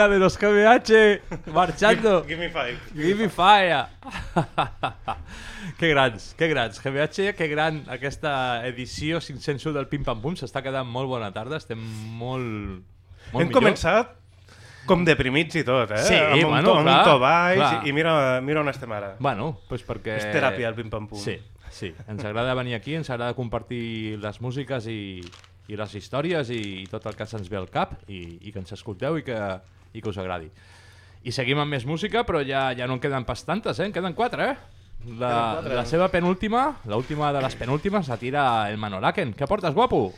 Una de los GBH marchando. Give- give me five. Give me fire. que grans, que grans. GBH, que gran aquesta edició 501 del Pim Pam Pum. S'està quedant molt bona tarda. Estem molt... molt Hem millor. començat com deprimits i tot, eh? Sí, amb un, bueno, to, clar, un to baix clar. i, mira, mira on estem ara. Bueno, pues perquè... És teràpia el pim-pam-pum. Sí, sí. Ens agrada venir aquí, ens agrada compartir les músiques i, i les històries i, i tot el que se'ns ve al cap i, i que ens escolteu i que, i que us agradi. I seguim amb més música, però ja, ja no en queden pas tantes, eh? En queden quatre, eh? La, quatre. la seva penúltima, l'última de les penúltimes, la tira el Manolaken. Què portes, guapo?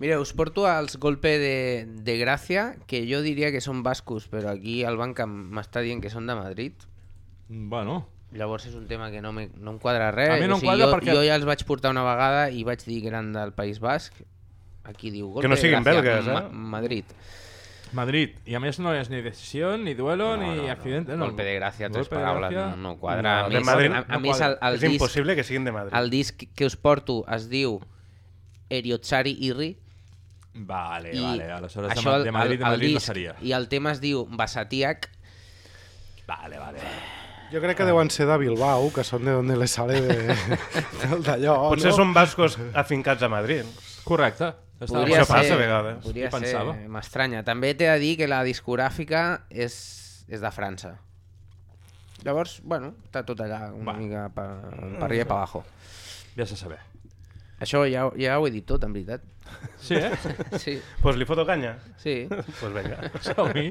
Mira, us porto als Golpe de, de Gràcia, que jo diria que són bascos, però aquí el banc m'està dient que són de Madrid. Bueno. Llavors és un tema que no, me, no em quadra res. A mi no em o sigui, quadra jo, perquè- jo ja els vaig portar una vegada i vaig dir que eren del País Basc. Aquí diu Golpe Que no de siguin Gràcia, belgues, eh? Ma Madrid. Madrid. I a més no és ni decisió, ni duelo, No, ni no, no. accidente. No. Golpe de Gràcia, tres Golpe de paraules, no, no quadra. No, a de més, Madrid a, a no més el, el És disc, impossible que siguin de Madrid. El disc que us porto es diu Eriotsari Irri. Vale, I vale. Aleshores, de, això, Ma- de Madrid, de Madrid el no disc, seria. I el tema es diu Basatiac. Vale, vale. Jo crec que deuen ser de Bilbao, que són de donde le sale de, *laughs* d'allò, Potser no? són bascos afincats a Madrid. Correcte. Podria Això passa a vegades. Podria ser, m'estranya. També t'he de dir que la discogràfica és, és de França. Llavors, bueno, està tot allà una mica per, per arriba i per abajo. Ves a saber. Això ja, ja ho he dit tot, en veritat. Sí, eh? *laughs* Sí. Pues li foto canya? Sí. pues vinga. *laughs* Som-hi.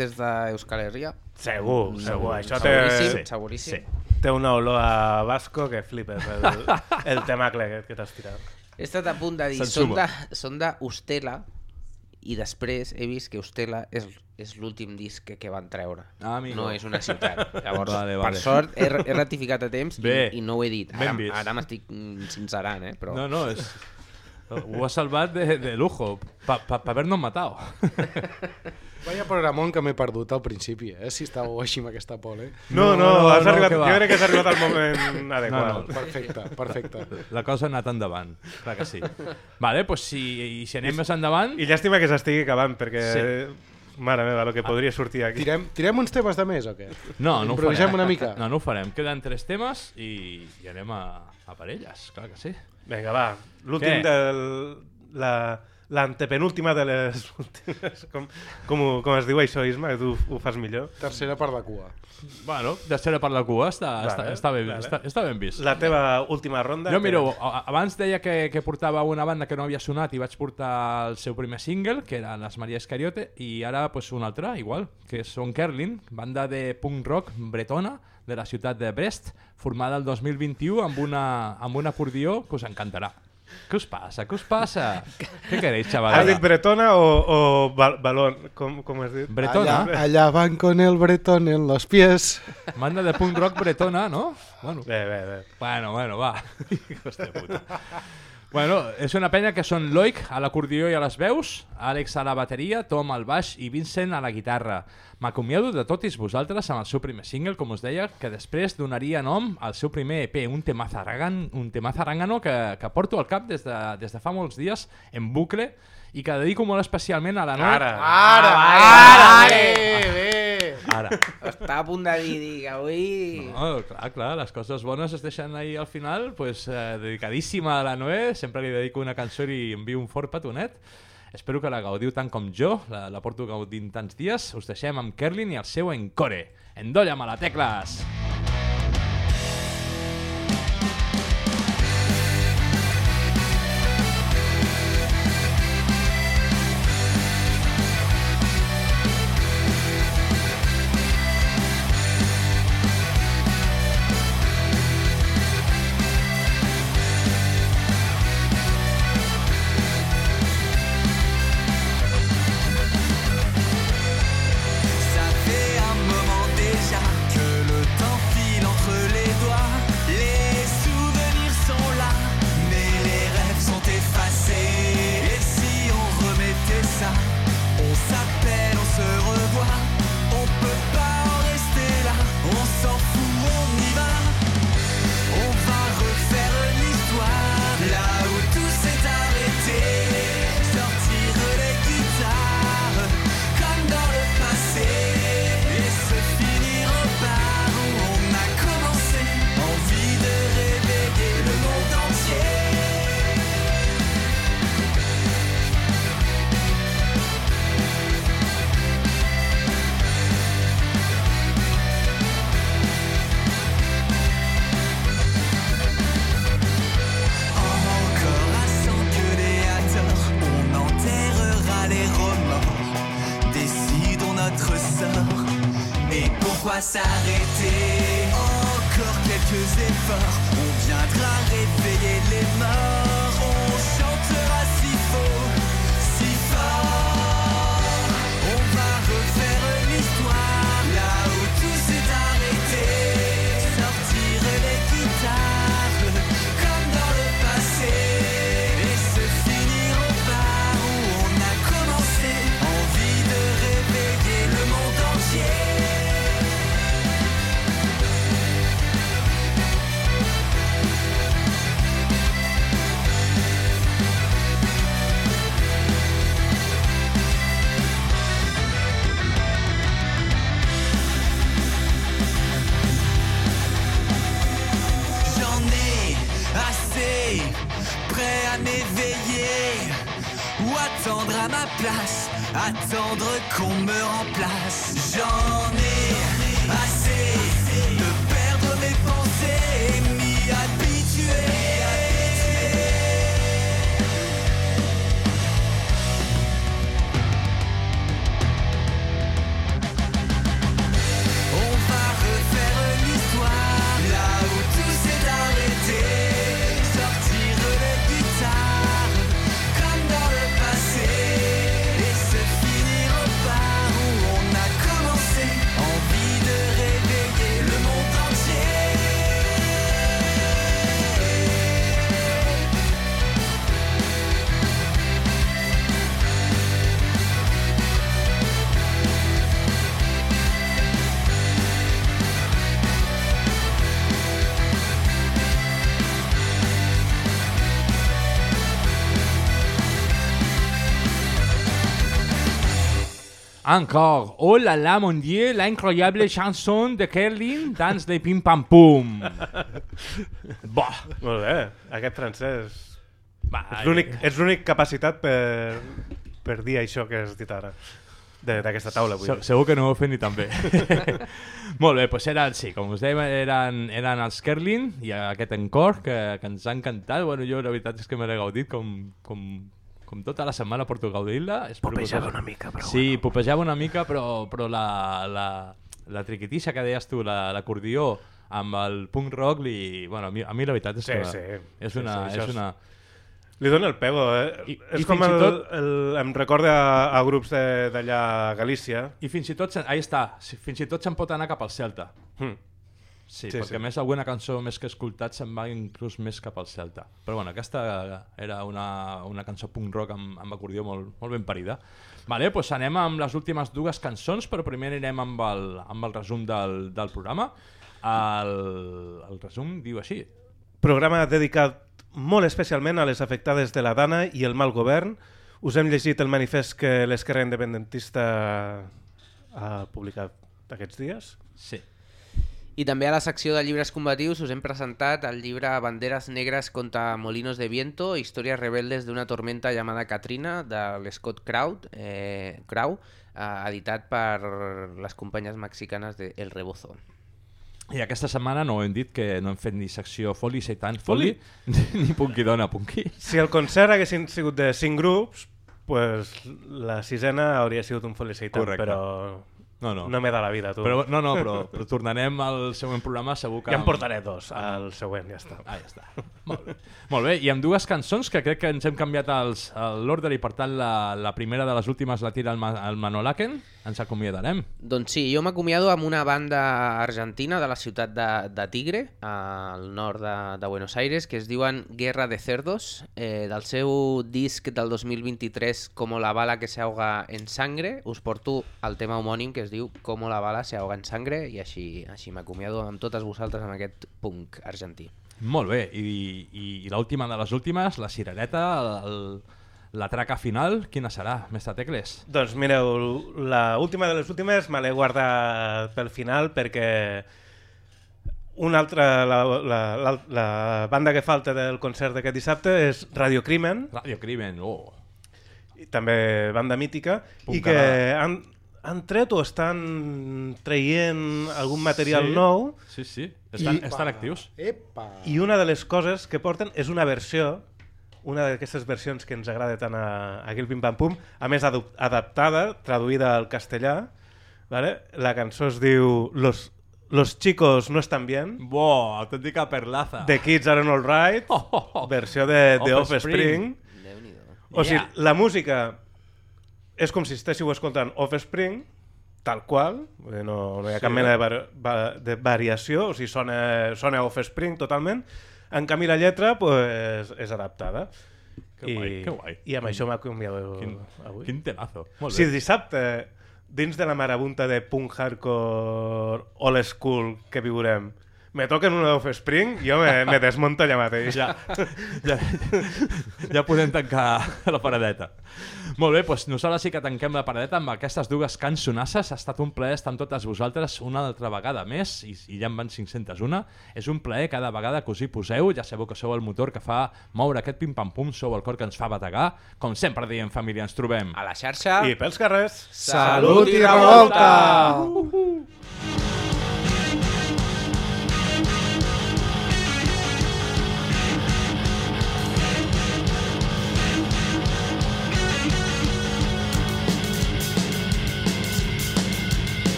Des d'Euskal Herria. Segur, segur. Això té, Seguríssim, seguríssim. té una olor a basco que flipes, el, *laughs* el temacle aquest que t'has tirat. He estat a punt de dir, són de, són de Ustela, i després he vist que Ustela és, és l'últim disc que, que van treure. Ah, amigo. no és una ciutat. *laughs* Llavors, Vale, per vale. sort, he, he ratificat a temps Bé. i, i no ho he dit. Ara, ara m'estic mm, sincerant, eh? Però... No, no, és... *laughs* Ho has salvat de, de lujo, para pa, pa habernos matado. Vaya programón que m'he perdut al principi, eh? Si estàveu així amb aquesta pole. No, no, has arribat, que jo crec que has arribat al moment adequat. No, no. Perfecte, perfecte. La cosa ha anat endavant, clar que sí. Vale, pues si, i si anem més endavant... I llàstima que s'estigui acabant, perquè... Sí. Mare meva, el que podria sortir aquí. Tirem, tirem uns temes de més o què? No, no ho farem. una mica. No, no ho farem. Queden tres temes i, i anem a, a parelles, clar que sí. Vinga, va. L'últim del... La, l'antepenúltima de les *laughs* últimes... Com, com, ho- com es diu això, Isma? Que tu ho fas millor. Tercera per la cua. Bueno, tercera per la cua, està, Vale, està, està, ben, vale. està, està ben vist. La teva última ronda... Jo, que- miro, a- abans deia que, que portava una banda que no havia sonat i vaig portar el seu primer single, que era Les Maria Escariote, i ara pues, una altra, igual, que són Kerlin, banda de punk rock bretona de la ciutat de Brest, formada el 2021 amb, una, amb un acordió que us encantarà. Què us passa? Què us passa? Què queréis, Has xaval? dit bretona o, o bal balón? Com, com has dit? Bretona. Allá, allá van con el bretón en los pies. Banda de punk rock bretona, no? Bueno, Bé, bé, bé. Bueno, bueno, va. *laughs* De puta. Bueno, és una penya que són Loic a l'acordió i a les veus, Àlex a la bateria, Tom al baix i Vincent a la guitarra. M'acomiado de tots vosaltres amb el seu primer single, com us deia, que després donaria nom al seu primer EP, un tema zarragan, un tema zarrangano que, que porto al cap des de, des de fa molts dies en bucle i que dedico molt especialment a la noia... Ara. Ara, ara, vale, bé. Ara. Està a punt de dir, que avui... No, clar, clar, les coses bones es deixen ahí al final, pues eh, dedicadíssima a la Noé, sempre li dedico una cançó i envio un fort petonet. Espero que la gaudiu tant com jo, la, la porto gaudint tants dies. Us deixem amb Kerlin i el seu Encore. Endolla malatecles! Ça Encore, oh là là, mon dieu, l'incroyable chanson de Kerlin, dans de pim pam pum. *laughs* Bah. Molt bé, aquest francès Va, l'únic- Ets l'únic capacitat per, per dir això que has dit ara. D'aquesta taula, vull Se dir. segur que no ho fet ni tan bé. Molt bé, doncs eren, sí, com us dèiem, eren, eren els Kerlin i aquest encore que, que ens ha encantat. Bueno, jo la veritat és que me l'he gaudit com, com, com tota la setmana porto gaudint-la. Que Popejava una mica, però Sí, popejava una mica, però, però la, la, la triquitissa que deies tu, la- l'acordió, amb el punk rock, li, bueno, a, mi, a mi la veritat és Sí, que sí. és Sí, una... sí, això és una... Li dona el pego, eh? I- és i com el, tot- el, em recorda a, a grups de- d'allà a Galícia. I fins i tot, ahí està, fins i tot se'n pot anar cap al Celta. Hmm. Sí, Sí, perquè sí. més alguna cançó més que he escoltat se'n va inclús més cap al Celta. Però bueno, aquesta era una, una cançó punk rock amb, amb acordió molt, molt ben parida. Vale, doncs anem amb les últimes dues cançons, però primer anirem amb el, amb el resum del, del programa. El, el resum diu així. Programa dedicat molt especialment a les afectades de la Dana i el mal govern. Us hem llegit el manifest que l'Esquerra Independentista ha publicat aquests dies. Sí. I també a la secció de llibres combatius us hem presentat el llibre Banderas negras contra molinos de viento, històries rebeldes d'una tormenta llamada Katrina, de l'Scott Crow, eh, Crow eh, editat per les companyes mexicanes de El Rebozo. I aquesta setmana no hem dit que no hem fet ni secció Foli, Seitan, Foli, ni Punky Dona, Punky. Si el concert haguessin sigut de cinc grups, pues la sisena hauria sigut un felicitat, Correcte. però No, no. no m'he de la vida, tu. Però, no, no, però, però tornarem al següent programa segur que... Ja en portaré dos, al següent, ja està. Ah, ja està. Molt bé. Molt bé, i amb dues cançons que crec que ens hem canviat l'ordre i per tant la, la primera de les últimes la tira el, Ma, el Manolaken, ens acomiadarem. Doncs sí, jo m'acomiado amb una banda argentina de la ciutat de, de Tigre, al nord de, de Buenos Aires, que es diuen Guerra de Cerdos. Eh, del seu disc del 2023, Como la bala que se ahoga en sangre, us porto el tema homònim que es diu Como la bala se ahoga en sangre, i així, així m'acomiado amb totes vosaltres amb aquest punk argentí. Molt bé, i, i, i l'última de les últimes, la cirereta, el, la traca final, quina serà, mestre Tecles? Doncs mireu, la última de les últimes me l'he guardat pel final perquè una altra, la, la, la, la banda que falta del concert d'aquest dissabte és Radio Crimen, Radio Crimen, oh. i també banda mítica, i Punt que Canadà. han, han tret o estan traient algun material Sí, nou Sí, sí, estan, I- estan actius. Epa! i una de les coses que porten és una versió una d'aquestes versions que ens agrada tant a, a Gil Pim Pam Pum, a més adaptada, traduïda al castellà. Vale? La cançó es diu Los, Los chicos no están bien. Bo, autèntica perlaza. The kids are all right. *laughs* Versió de, de Offspring. Offspring. O sigui, Yeah. la música és com si estéssiu escoltant Offspring, tal qual, no, no hi ha Sí. cap mena de, var va de variació, o sigui, sona, sona Offspring totalment. En canvi, la lletra pues, és adaptada. Que guai, que guai. I amb això m'acomiado Quin- avui. quin temazo. Molt Si bé. dissabte, dins de la marabunta de punk hardcore old school que viurem, me toquen una d'Offspring, jo me, me desmonto allà mateix. Ja, ja, ja podem tancar la paradeta. Molt bé, doncs nosaltres sí que tanquem la paradeta amb aquestes dues cançonasses. Ha estat un plaer estar amb totes vosaltres una altra vegada més, i, i ja en van 501. És un plaer cada vegada que us hi poseu. Ja sabeu que sou el motor que fa moure aquest pim-pam-pum, sou el cor que ens fa bategar. Com sempre diem, família, ens trobem. A la xarxa. I pels carrers. Salut i revolta! La madre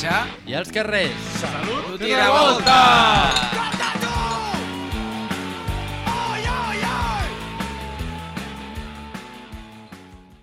Radiodrama? .cat. A la xarxa i als carrers. Salut i revolta!